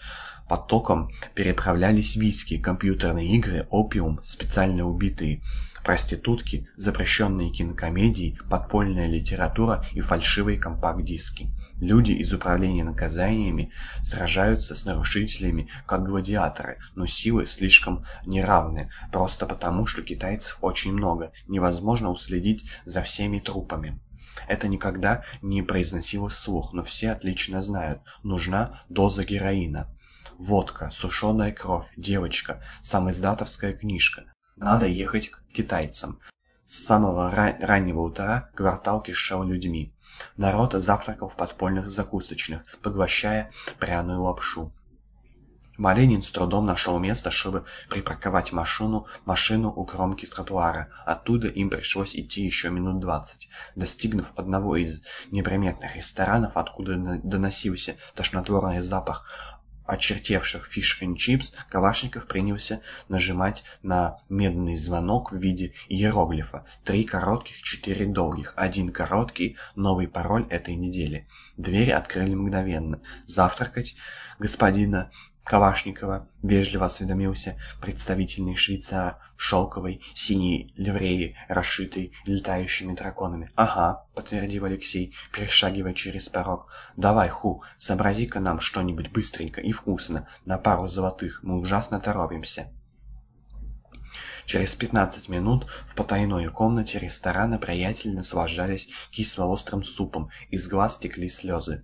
потоком переправлялись виски, компьютерные игры, опиум, специально убитые проститутки, запрещенные кинокомедии, подпольная литература и фальшивые компакт-диски. Люди из управления наказаниями сражаются с нарушителями как гладиаторы, но силы слишком неравны, просто потому, что китайцев очень много, невозможно уследить за всеми трупами. Это никогда не произносилось вслух, но все отлично знают, нужна доза героина водка, сушеная кровь, девочка, самоиздатовская книжка. Надо ехать к китайцам. С самого ран раннего утра квартал кишел людьми. Народ завтракал в подпольных закусочных, поглощая пряную лапшу. Маленин с трудом нашел место, чтобы припарковать машину, машину у кромки тротуара. Оттуда им пришлось идти еще минут двадцать. Достигнув одного из неприметных ресторанов, откуда доносился тошнотворный запах очертевших фиш and чипс, Калашников принялся нажимать на медный звонок в виде иероглифа. Три коротких, четыре долгих. Один короткий, новый пароль этой недели. Двери открыли мгновенно. Завтракать господина Калашникова вежливо осведомился представительный швейцар в шелковой синей ливреи, расшитой летающими драконами. «Ага», — подтвердил Алексей, перешагивая через порог. «Давай, Ху, сообрази-ка нам что-нибудь быстренько и вкусно, на пару золотых, мы ужасно торопимся». Через пятнадцать минут в потайной комнате ресторана приятельно наслаждались кисло-острым супом, из глаз текли слезы.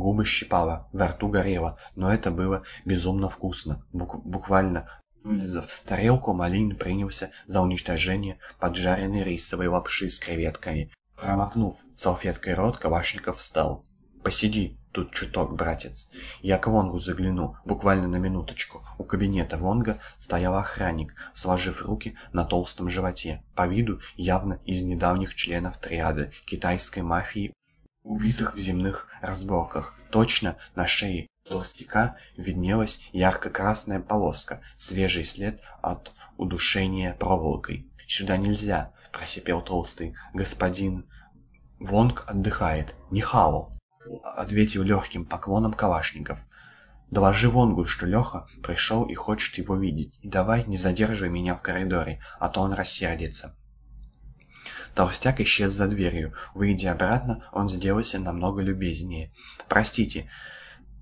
Губы щипало, во рту горело, но это было безумно вкусно. Бук буквально вылезав тарелку, Малин принялся за уничтожение поджаренной рисовой лапши с креветками. Промокнув салфеткой рот, Калашников встал. Посиди тут чуток, братец. Я к Вонгу загляну, буквально на минуточку. У кабинета Вонга стоял охранник, сложив руки на толстом животе, по виду явно из недавних членов триады китайской мафии, убитых в земных разборках. Точно на шее толстяка виднелась ярко-красная полоска, свежий след от удушения проволокой. «Сюда нельзя!» — просипел толстый. «Господин Вонг отдыхает. Нихао!» — ответил легким поклоном Калашников. «Доложи Вонгу, что Леха пришел и хочет его видеть, и давай не задерживай меня в коридоре, а то он рассердится». Толстяк исчез за дверью. Выйдя обратно, он сделался намного любезнее. «Простите,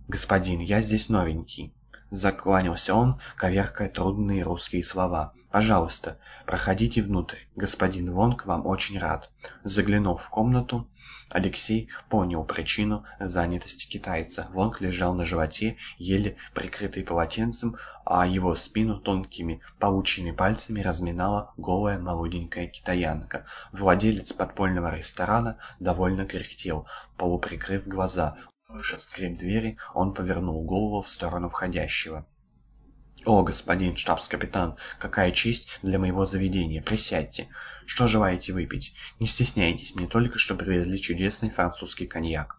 господин, я здесь новенький». Закланялся он, коверкая трудные русские слова. «Пожалуйста, проходите внутрь. Господин Вонг вам очень рад». Заглянув в комнату, Алексей понял причину занятости китайца. Вонг лежал на животе, еле прикрытый полотенцем, а его спину тонкими паучьими пальцами разминала голая молоденькая китаянка. Владелец подпольного ресторана довольно кряхтел, полуприкрыв глаза. Услышав скрип двери, он повернул голову в сторону входящего. «О, господин штабс-капитан, какая честь для моего заведения! Присядьте! Что желаете выпить? Не стесняйтесь, мне только что привезли чудесный французский коньяк.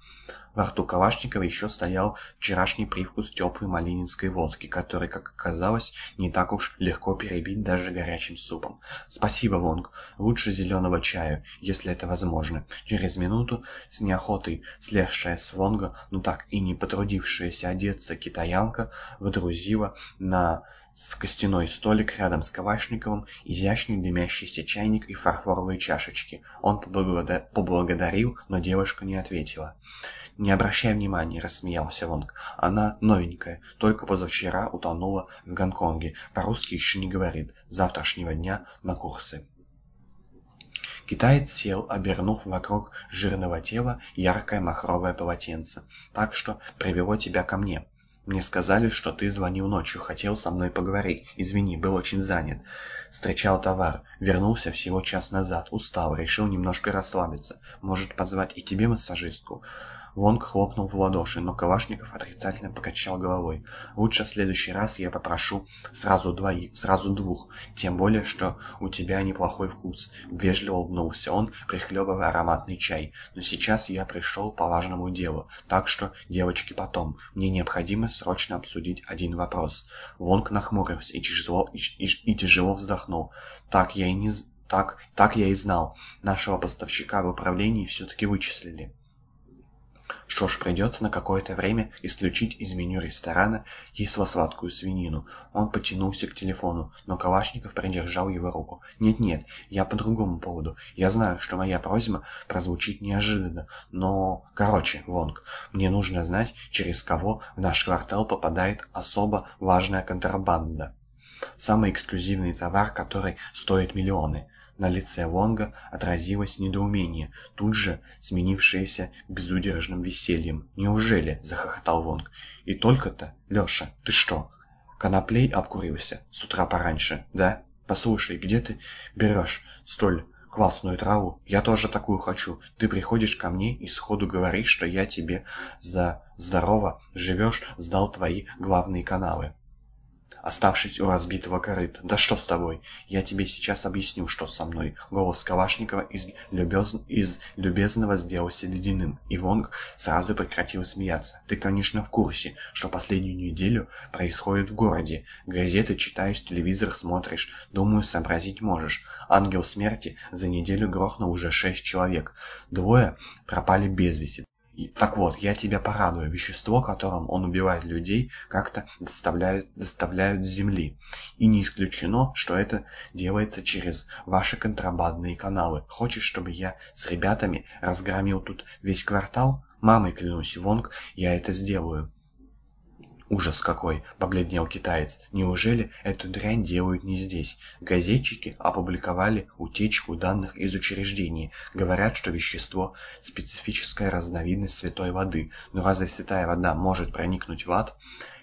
Во рту Калашникова еще стоял вчерашний привкус теплой малининской водки, который, как оказалось, не так уж легко перебить даже горячим супом. «Спасибо, Вонг. Лучше зеленого чаю, если это возможно». Через минуту, с неохотой слезшая с Вонга, но так и не потрудившаяся одеться китаянка, водрузила на с костяной столик рядом с Калашниковым, изящный дымящийся чайник и фарфоровые чашечки. Он поблагодарил, но девушка не ответила. «Не обращай внимания», — рассмеялся Вонг. «Она новенькая, только позавчера утонула в Гонконге, по-русски еще не говорит, завтрашнего дня на курсы». Китаец сел, обернув вокруг жирного тела яркое махровое полотенце. «Так что привело тебя ко мне. Мне сказали, что ты звонил ночью, хотел со мной поговорить. Извини, был очень занят. Встречал товар. Вернулся всего час назад. Устал, решил немножко расслабиться. Может, позвать и тебе массажистку?» Вонг хлопнул в ладоши, но Калашников отрицательно покачал головой. «Лучше в следующий раз я попрошу сразу двоих, сразу двух, тем более, что у тебя неплохой вкус». Вежливо улыбнулся он, прихлебывая ароматный чай. «Но сейчас я пришел по важному делу, так что, девочки, потом. Мне необходимо срочно обсудить один вопрос». Вонг нахмурился и тяжело, и, и, и тяжело вздохнул. «Так я и не...» Так, так я и знал. Нашего поставщика в управлении все-таки вычислили. Что ж, придется на какое-то время исключить из меню ресторана кисло-сладкую свинину. Он потянулся к телефону, но Калашников придержал его руку. «Нет-нет, я по другому поводу. Я знаю, что моя просьба прозвучит неожиданно, но... Короче, Вонг, мне нужно знать, через кого в наш квартал попадает особо важная контрабанда. Самый эксклюзивный товар, который стоит миллионы. На лице Вонга отразилось недоумение, тут же сменившееся безудержным весельем. «Неужели?» — захохотал Вонг. «И только-то? Леша, ты что, коноплей обкурился с утра пораньше, да? Послушай, где ты берешь столь классную траву? Я тоже такую хочу. Ты приходишь ко мне и сходу говоришь, что я тебе за здорово живешь сдал твои главные каналы оставшись у разбитого корыта. «Да что с тобой? Я тебе сейчас объясню, что со мной». Голос Калашникова из, любез... из любезного сделался ледяным, и Вонг сразу прекратил смеяться. «Ты, конечно, в курсе, что последнюю неделю происходит в городе. Газеты читаешь, телевизор смотришь. Думаю, сообразить можешь. Ангел смерти за неделю грохнул уже шесть человек. Двое пропали без вести. Так вот, я тебя порадую. Вещество, которым он убивает людей, как-то доставляют, доставляют с земли. И не исключено, что это делается через ваши контрабандные каналы. Хочешь, чтобы я с ребятами разгромил тут весь квартал? Мамой клянусь, Вонг, я это сделаю. «Ужас какой!» — побледнел китаец. «Неужели эту дрянь делают не здесь? Газетчики опубликовали утечку данных из учреждений. Говорят, что вещество — специфическая разновидность святой воды. Но разве святая вода может проникнуть в ад?»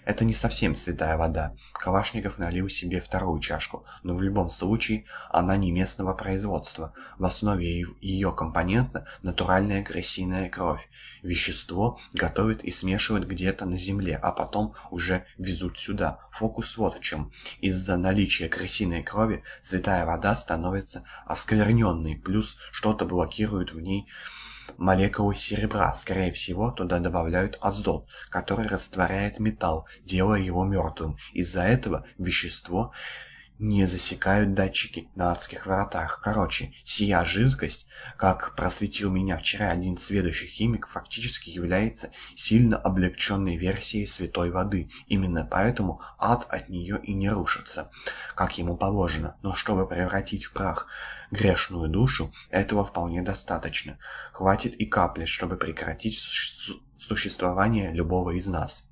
Это не совсем святая вода. Калашников налил себе вторую чашку, но в любом случае она не местного производства. В основе ее компонента натуральная крысиная кровь. Вещество готовят и смешивают где-то на земле, а потом уже везут сюда. Фокус вот в чем. Из-за наличия крысиной крови святая вода становится оскверненной, плюс что-то блокирует в ней молекулы серебра. Скорее всего, туда добавляют азот, который растворяет металл, делая его мертвым. Из-за этого вещество не засекают датчики на адских воротах. Короче, сия жидкость, как просветил меня вчера один сведущий химик, фактически является сильно облегченной версией святой воды. Именно поэтому ад от нее и не рушится, как ему положено. Но чтобы превратить в прах грешную душу, этого вполне достаточно. Хватит и капли, чтобы прекратить существование любого из нас.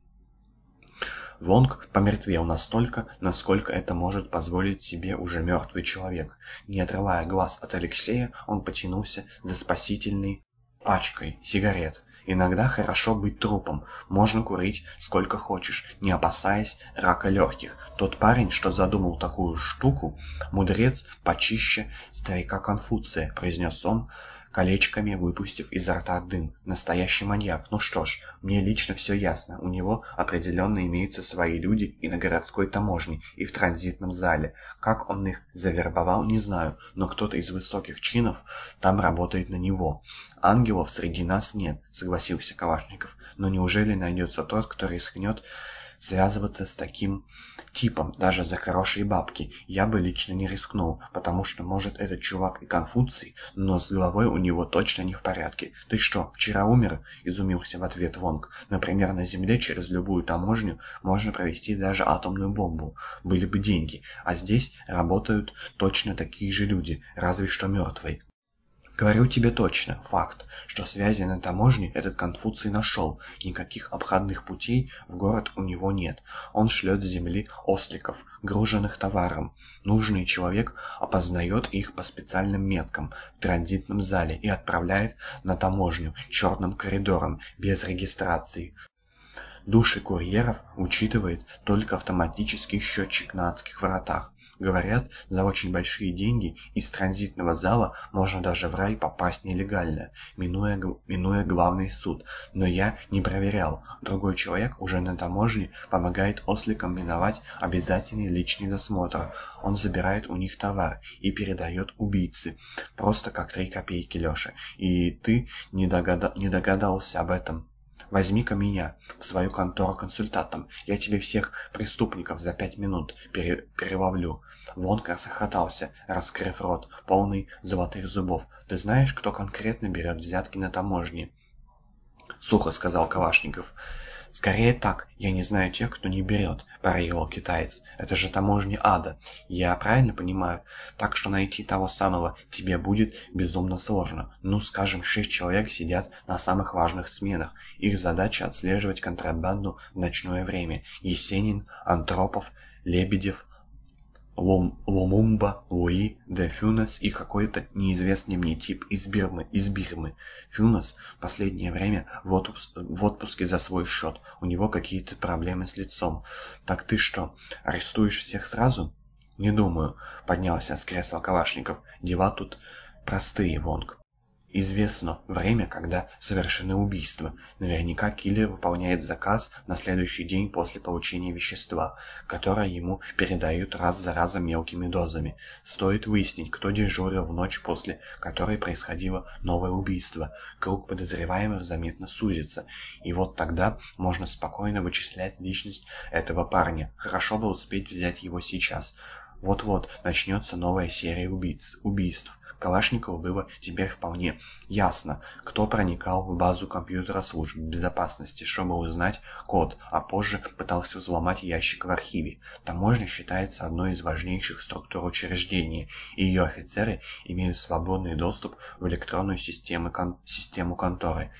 Вонг помертвел настолько, насколько это может позволить себе уже мертвый человек. Не отрывая глаз от Алексея, он потянулся за спасительной пачкой сигарет. Иногда хорошо быть трупом. Можно курить сколько хочешь, не опасаясь рака легких. Тот парень, что задумал такую штуку, мудрец почище старика Конфуция, произнес он, колечками выпустив изо рта дым. Настоящий маньяк. Ну что ж, мне лично все ясно. У него определенно имеются свои люди и на городской таможне, и в транзитном зале. Как он их завербовал, не знаю, но кто-то из высоких чинов там работает на него. Ангелов среди нас нет, согласился Калашников. Но неужели найдется тот, кто рискнет связываться с таким типом, даже за хорошие бабки, я бы лично не рискнул, потому что, может, этот чувак и Конфуций, но с головой у него точно не в порядке. Ты что, вчера умер? Изумился в ответ Вонг. Например, на Земле через любую таможню можно провести даже атомную бомбу. Были бы деньги. А здесь работают точно такие же люди, разве что мертвые. Говорю тебе точно, факт, что связи на таможне этот Конфуций нашел. Никаких обходных путей в город у него нет. Он шлет с земли осликов, груженных товаром. Нужный человек опознает их по специальным меткам в транзитном зале и отправляет на таможню черным коридором, без регистрации. Души курьеров учитывает только автоматический счетчик на адских воротах. Говорят, за очень большие деньги из транзитного зала можно даже в рай попасть нелегально, минуя, минуя главный суд. Но я не проверял. Другой человек уже на таможне помогает осликам миновать обязательный личный досмотр. Он забирает у них товар и передает убийце. Просто как три копейки, Леша. И ты не, догада... не догадался об этом. Возьми-ка меня в свою контору консультантом. Я тебе всех преступников за пять минут пере переловлю. Вонг расхохотался, раскрыв рот, полный золотых зубов. Ты знаешь, кто конкретно берет взятки на таможне? Сухо сказал Калашников. «Скорее так, я не знаю тех, кто не берет», — парировал китаец. «Это же таможня ада. Я правильно понимаю? Так что найти того самого тебе будет безумно сложно. Ну, скажем, шесть человек сидят на самых важных сменах. Их задача отслеживать контрабанду в ночное время. Есенин, Антропов, Лебедев, Лум, Лумумба, Луи, де Фюнес и какой-то неизвестный мне тип из Бирмы. Из Бирмы. Фюнес последнее время в, отпуск, в отпуске за свой счет. У него какие-то проблемы с лицом. Так ты что, арестуешь всех сразу? Не думаю, поднялся с кресла Калашников. Дела тут простые, Вонг. Известно время, когда совершены убийства. Наверняка киллер выполняет заказ на следующий день после получения вещества, которое ему передают раз за разом мелкими дозами. Стоит выяснить, кто дежурил в ночь, после которой происходило новое убийство. Круг подозреваемых заметно сузится. И вот тогда можно спокойно вычислять личность этого парня. Хорошо бы успеть взять его сейчас. Вот-вот начнется новая серия убийц, убийств. Калашникову было теперь вполне ясно, кто проникал в базу компьютера службы безопасности, чтобы узнать код, а позже пытался взломать ящик в архиве. Таможня считается одной из важнейших структур учреждения, и ее офицеры имеют свободный доступ в электронную систему, кон систему конторы.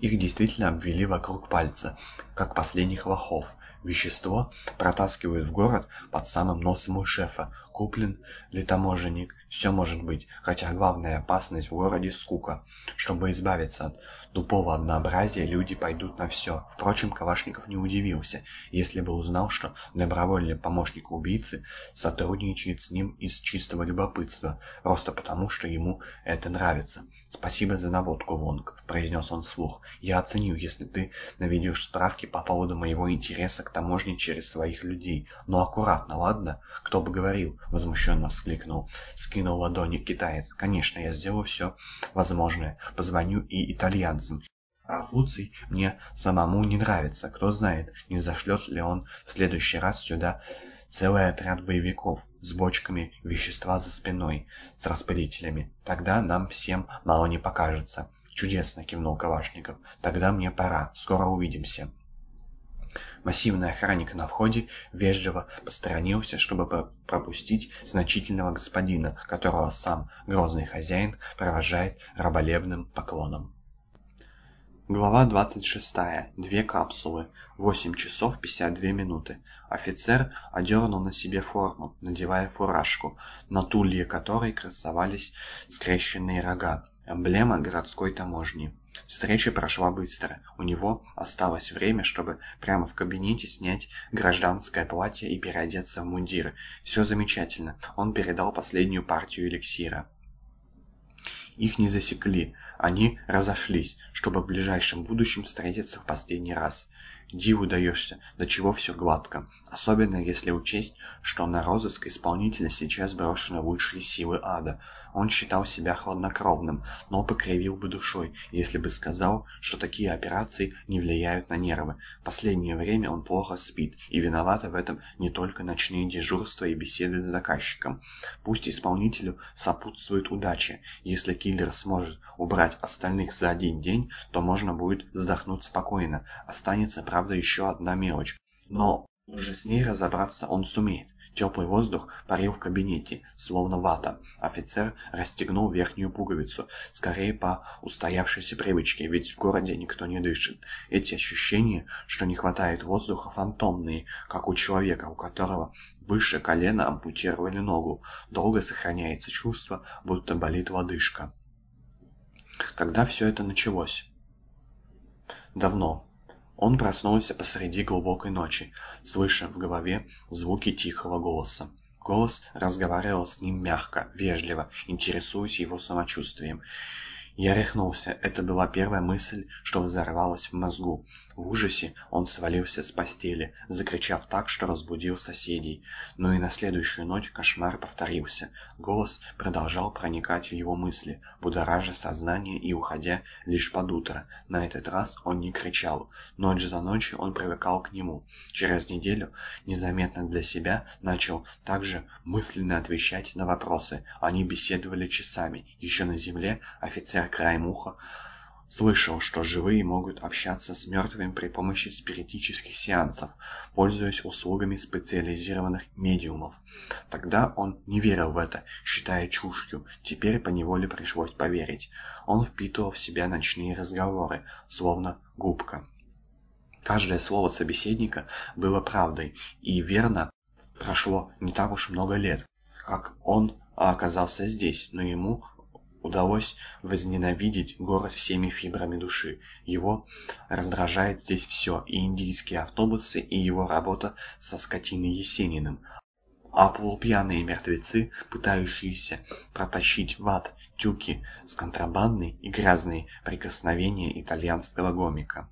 Их действительно обвели вокруг пальца, как последних лохов. Вещество протаскивают в город под самым носом у шефа. Куплен ли таможенник, все может быть, хотя главная опасность в городе — скука. Чтобы избавиться от тупого однообразия, люди пойдут на все. Впрочем, Калашников не удивился, если бы узнал, что добровольный помощник убийцы сотрудничает с ним из чистого любопытства, просто потому, что ему это нравится. «Спасибо за наводку, Вонг», — произнес он вслух. «Я оценю, если ты наведешь справки по поводу моего интереса к таможне через своих людей. Но аккуратно, ладно? Кто бы говорил?» — возмущенно вскликнул. Скинул ладони китаец. «Конечно, я сделаю все возможное. Позвоню и итальянцам. А Луций мне самому не нравится. Кто знает, не зашлет ли он в следующий раз сюда целый отряд боевиков с бочками вещества за спиной, с распылителями. Тогда нам всем мало не покажется. Чудесно, кивнул Калашников. Тогда мне пора. Скоро увидимся. Массивный охранник на входе вежливо посторонился, чтобы пропустить значительного господина, которого сам грозный хозяин провожает раболепным поклоном. Глава 26. Две капсулы. 8 часов 52 минуты. Офицер одернул на себе форму, надевая фуражку, на тулье которой красовались скрещенные рога. Эмблема городской таможни. Встреча прошла быстро. У него осталось время, чтобы прямо в кабинете снять гражданское платье и переодеться в мундир. Все замечательно. Он передал последнюю партию эликсира. Их не засекли. Они разошлись, чтобы в ближайшем будущем встретиться в последний раз. Диву даешься, до чего все гладко. Особенно если учесть, что на розыск исполнителя сейчас брошены лучшие силы ада. Он считал себя хладнокровным, но покривил бы душой, если бы сказал, что такие операции не влияют на нервы. Последнее время он плохо спит, и виноваты в этом не только ночные дежурства и беседы с заказчиком. Пусть исполнителю сопутствует удача. Если киллер сможет убрать остальных за один день, то можно будет вздохнуть спокойно. Останется, правда, еще одна мелочь. Но уже с ней разобраться он сумеет. Теплый воздух парил в кабинете, словно вата. Офицер расстегнул верхнюю пуговицу, скорее по устоявшейся привычке, ведь в городе никто не дышит. Эти ощущения, что не хватает воздуха, фантомные, как у человека, у которого выше колена ампутировали ногу. Долго сохраняется чувство, будто болит лодыжка. Когда все это началось? Давно. Он проснулся посреди глубокой ночи, слыша в голове звуки тихого голоса. Голос разговаривал с ним мягко, вежливо, интересуясь его самочувствием. Я рехнулся. Это была первая мысль, что взорвалась в мозгу. В ужасе он свалился с постели, закричав так, что разбудил соседей. Но и на следующую ночь кошмар повторился. Голос продолжал проникать в его мысли, будоража сознание и уходя лишь под утро. На этот раз он не кричал. Ночь за ночью он привыкал к нему. Через неделю, незаметно для себя, начал также мысленно отвечать на вопросы. Они беседовали часами. Еще на земле офицер краем уха слышал, что живые могут общаться с мертвыми при помощи спиритических сеансов, пользуясь услугами специализированных медиумов. Тогда он не верил в это, считая чушью, теперь поневоле пришлось поверить. Он впитывал в себя ночные разговоры, словно губка. Каждое слово собеседника было правдой, и верно прошло не так уж много лет, как он оказался здесь, но ему удалось возненавидеть город всеми фибрами души. Его раздражает здесь все, и индийские автобусы, и его работа со скотиной Есениным. А полупьяные мертвецы, пытающиеся протащить в ад тюки с контрабандой и грязные прикосновения итальянского гомика.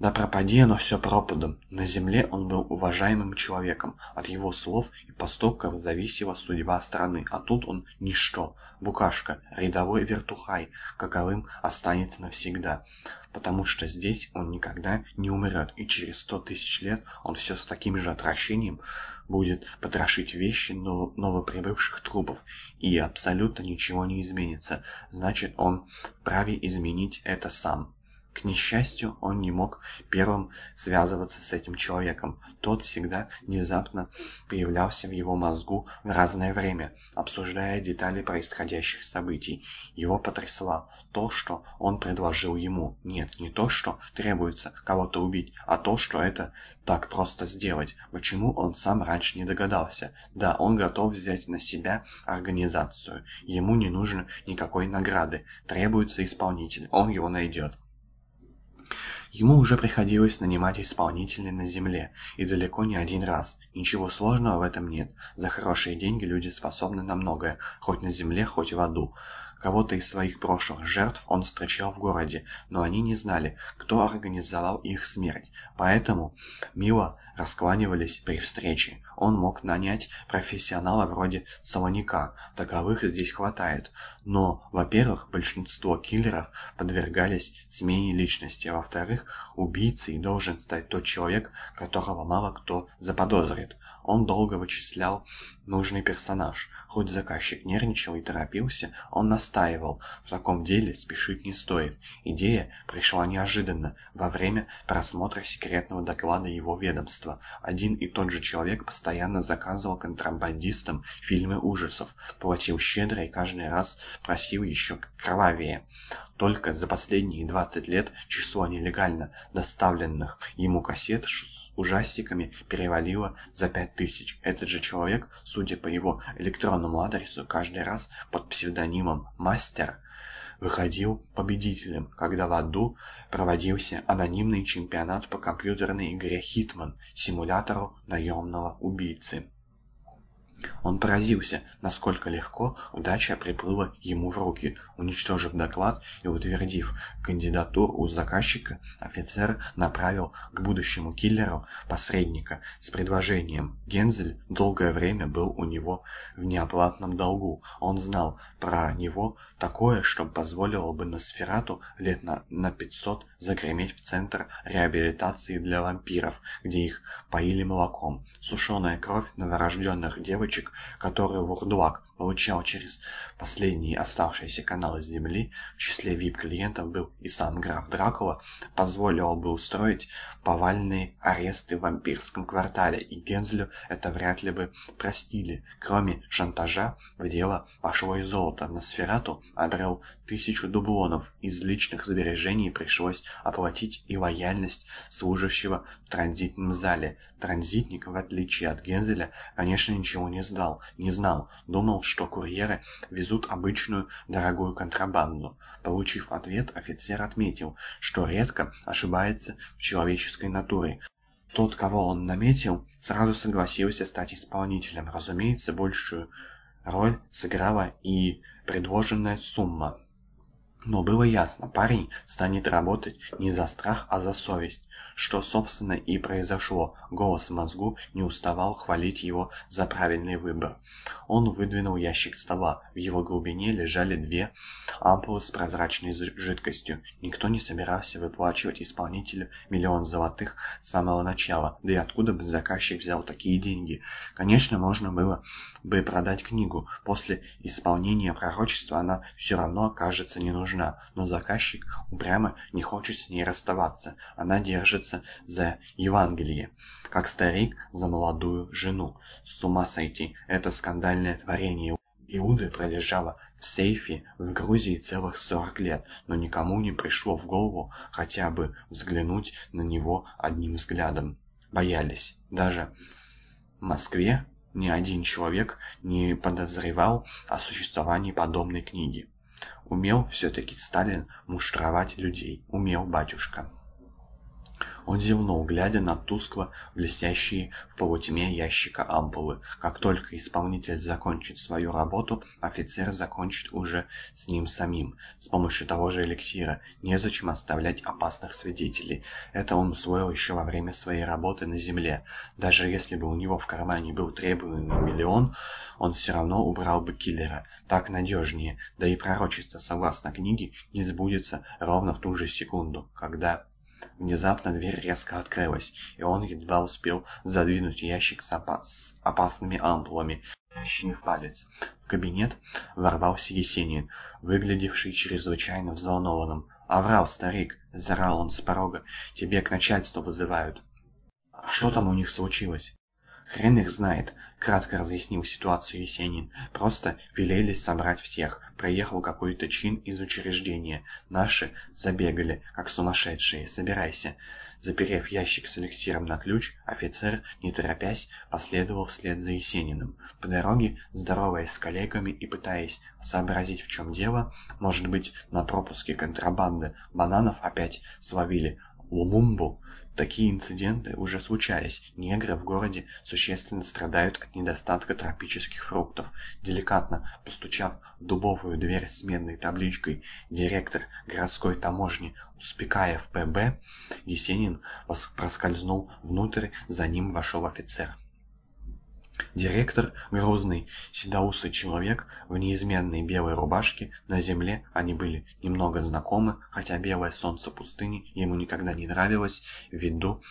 Да пропади оно все пропадом. На земле он был уважаемым человеком. От его слов и поступков зависела судьба страны. А тут он ничто. Букашка, рядовой вертухай, каковым останется навсегда. Потому что здесь он никогда не умрет. И через сто тысяч лет он все с таким же отвращением будет потрошить вещи новоприбывших трупов. И абсолютно ничего не изменится. Значит, он вправе изменить это сам. К несчастью, он не мог первым связываться с этим человеком. Тот всегда внезапно появлялся в его мозгу в разное время, обсуждая детали происходящих событий. Его потрясло то, что он предложил ему. Нет, не то, что требуется кого-то убить, а то, что это так просто сделать. Почему он сам раньше не догадался? Да, он готов взять на себя организацию. Ему не нужно никакой награды. Требуется исполнитель. Он его найдет. Ему уже приходилось нанимать исполнителей на земле, и далеко не один раз. Ничего сложного в этом нет. За хорошие деньги люди способны на многое, хоть на земле, хоть в аду. Кого-то из своих прошлых жертв он встречал в городе, но они не знали, кто организовал их смерть. Поэтому мило раскланивались при встрече. Он мог нанять профессионала вроде Солоника, таковых здесь хватает. Но, во-первых, большинство киллеров подвергались смене личности, а во-вторых, убийцей должен стать тот человек, которого мало кто заподозрит. Он долго вычислял нужный персонаж. Хоть заказчик нервничал и торопился, он настаивал. В таком деле спешить не стоит. Идея пришла неожиданно, во время просмотра секретного доклада его ведомства. Один и тот же человек постоянно заказывал контрабандистам фильмы ужасов, платил щедро и каждый раз просил еще кровавее. Только за последние 20 лет число нелегально доставленных ему кассет ужастиками перевалило за пять тысяч. Этот же человек, судя по его электронному адресу, каждый раз под псевдонимом «Мастер» выходил победителем, когда в аду проводился анонимный чемпионат по компьютерной игре «Хитман» симулятору наемного убийцы. Он поразился, насколько легко удача приплыла ему в руки. Уничтожив доклад и утвердив кандидатуру заказчика, офицер направил к будущему киллеру посредника с предложением. Гензель долгое время был у него в неоплатном долгу. Он знал про него такое, что позволило бы Носферату лет на, на 500 загреметь в центр реабилитации для вампиров, где их поили молоком. Сушеная кровь новорожденных девочек, которую Вурдуак получал через последние оставшиеся каналы Земли, в числе VIP-клиентов был и сам граф Дракула, позволил бы устроить повальные аресты в вампирском квартале, и Гензелю это вряд ли бы простили. Кроме шантажа, в дело пошло и золото. На Сферату обрел тысячу дублонов, из личных сбережений пришлось оплатить и лояльность служащего в транзитном зале. Транзитник, в отличие от Гензеля, конечно, ничего не знал, не знал, думал, что курьеры везут обычную дорогую контрабанду. Получив ответ, офицер отметил, что редко ошибается в человеческой натуре. Тот, кого он наметил, сразу согласился стать исполнителем. Разумеется, большую роль сыграла и предложенная сумма. Но было ясно, парень станет работать не за страх, а за совесть. Что, собственно, и произошло. Голос мозгу не уставал хвалить его за правильный выбор. Он выдвинул ящик стола. В его глубине лежали две ампулы с прозрачной жидкостью. Никто не собирался выплачивать исполнителю миллион золотых с самого начала. Да и откуда бы заказчик взял такие деньги? Конечно, можно было бы продать книгу. После исполнения пророчества она все равно окажется не нужна. Но заказчик упрямо не хочет с ней расставаться. Она держится за Евангелие, как старик за молодую жену. С ума сойти, это скандальное творение Иуды пролежало в сейфе в Грузии целых 40 лет, но никому не пришло в голову хотя бы взглянуть на него одним взглядом. Боялись. Даже в Москве ни один человек не подозревал о существовании подобной книги. Умел все-таки Сталин муштровать людей. Умел батюшка. Он зевнул, глядя на тускло блестящие в полутьме ящика ампулы. Как только исполнитель закончит свою работу, офицер закончит уже с ним самим. С помощью того же эликсира незачем оставлять опасных свидетелей. Это он усвоил еще во время своей работы на земле. Даже если бы у него в кармане был требуемый миллион, он все равно убрал бы киллера. Так надежнее. Да и пророчество, согласно книге, не сбудется ровно в ту же секунду, когда... Внезапно дверь резко открылась, и он едва успел задвинуть ящик с, опас... с опасными ампулами. в палец. В кабинет ворвался Есенин, выглядевший чрезвычайно взволнованным. «Аврал, старик!» — зарал он с порога. «Тебе к начальству вызывают». «А что там у них случилось?» «Хрен их знает», — кратко разъяснил ситуацию Есенин. «Просто велели собрать всех. Проехал какой-то чин из учреждения. Наши забегали, как сумасшедшие. Собирайся». Заперев ящик с эликсиром на ключ, офицер, не торопясь, последовал вслед за Есениным. По дороге, здороваясь с коллегами и пытаясь сообразить, в чем дело, может быть, на пропуске контрабанды бананов опять словили Лумумбу, Такие инциденты уже случались. Негры в городе существенно страдают от недостатка тропических фруктов. Деликатно постучав в дубовую дверь с медной табличкой «Директор городской таможни Успекаев П.Б.», Есенин проскользнул внутрь, за ним вошел офицер. Директор, грузный, седоусый человек в неизменной белой рубашке, на земле они были немного знакомы, хотя белое солнце пустыни ему никогда не нравилось, ввиду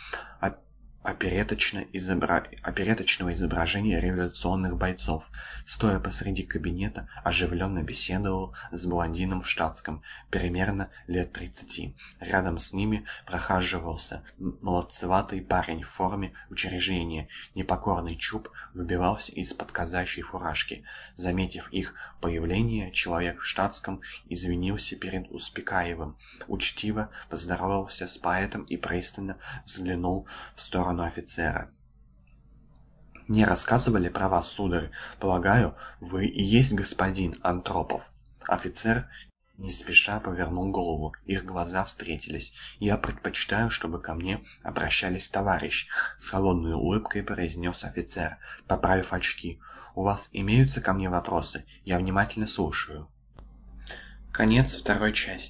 опереточно изобра... опереточного изображения революционных бойцов, стоя посреди кабинета, оживленно беседовал с блондином в штатском, примерно лет тридцати. Рядом с ними прохаживался молодцеватый парень в форме учреждения. Непокорный чуб выбивался из-под казачьей фуражки. Заметив их появление, человек в штатском извинился перед Успекаевым, учтиво поздоровался с поэтом и пристально взглянул в сторону сторону офицера. «Не рассказывали про вас, сударь? Полагаю, вы и есть господин Антропов». Офицер не спеша повернул голову. Их глаза встретились. «Я предпочитаю, чтобы ко мне обращались товарищ», — с холодной улыбкой произнес офицер, поправив очки. «У вас имеются ко мне вопросы? Я внимательно слушаю». Конец второй части.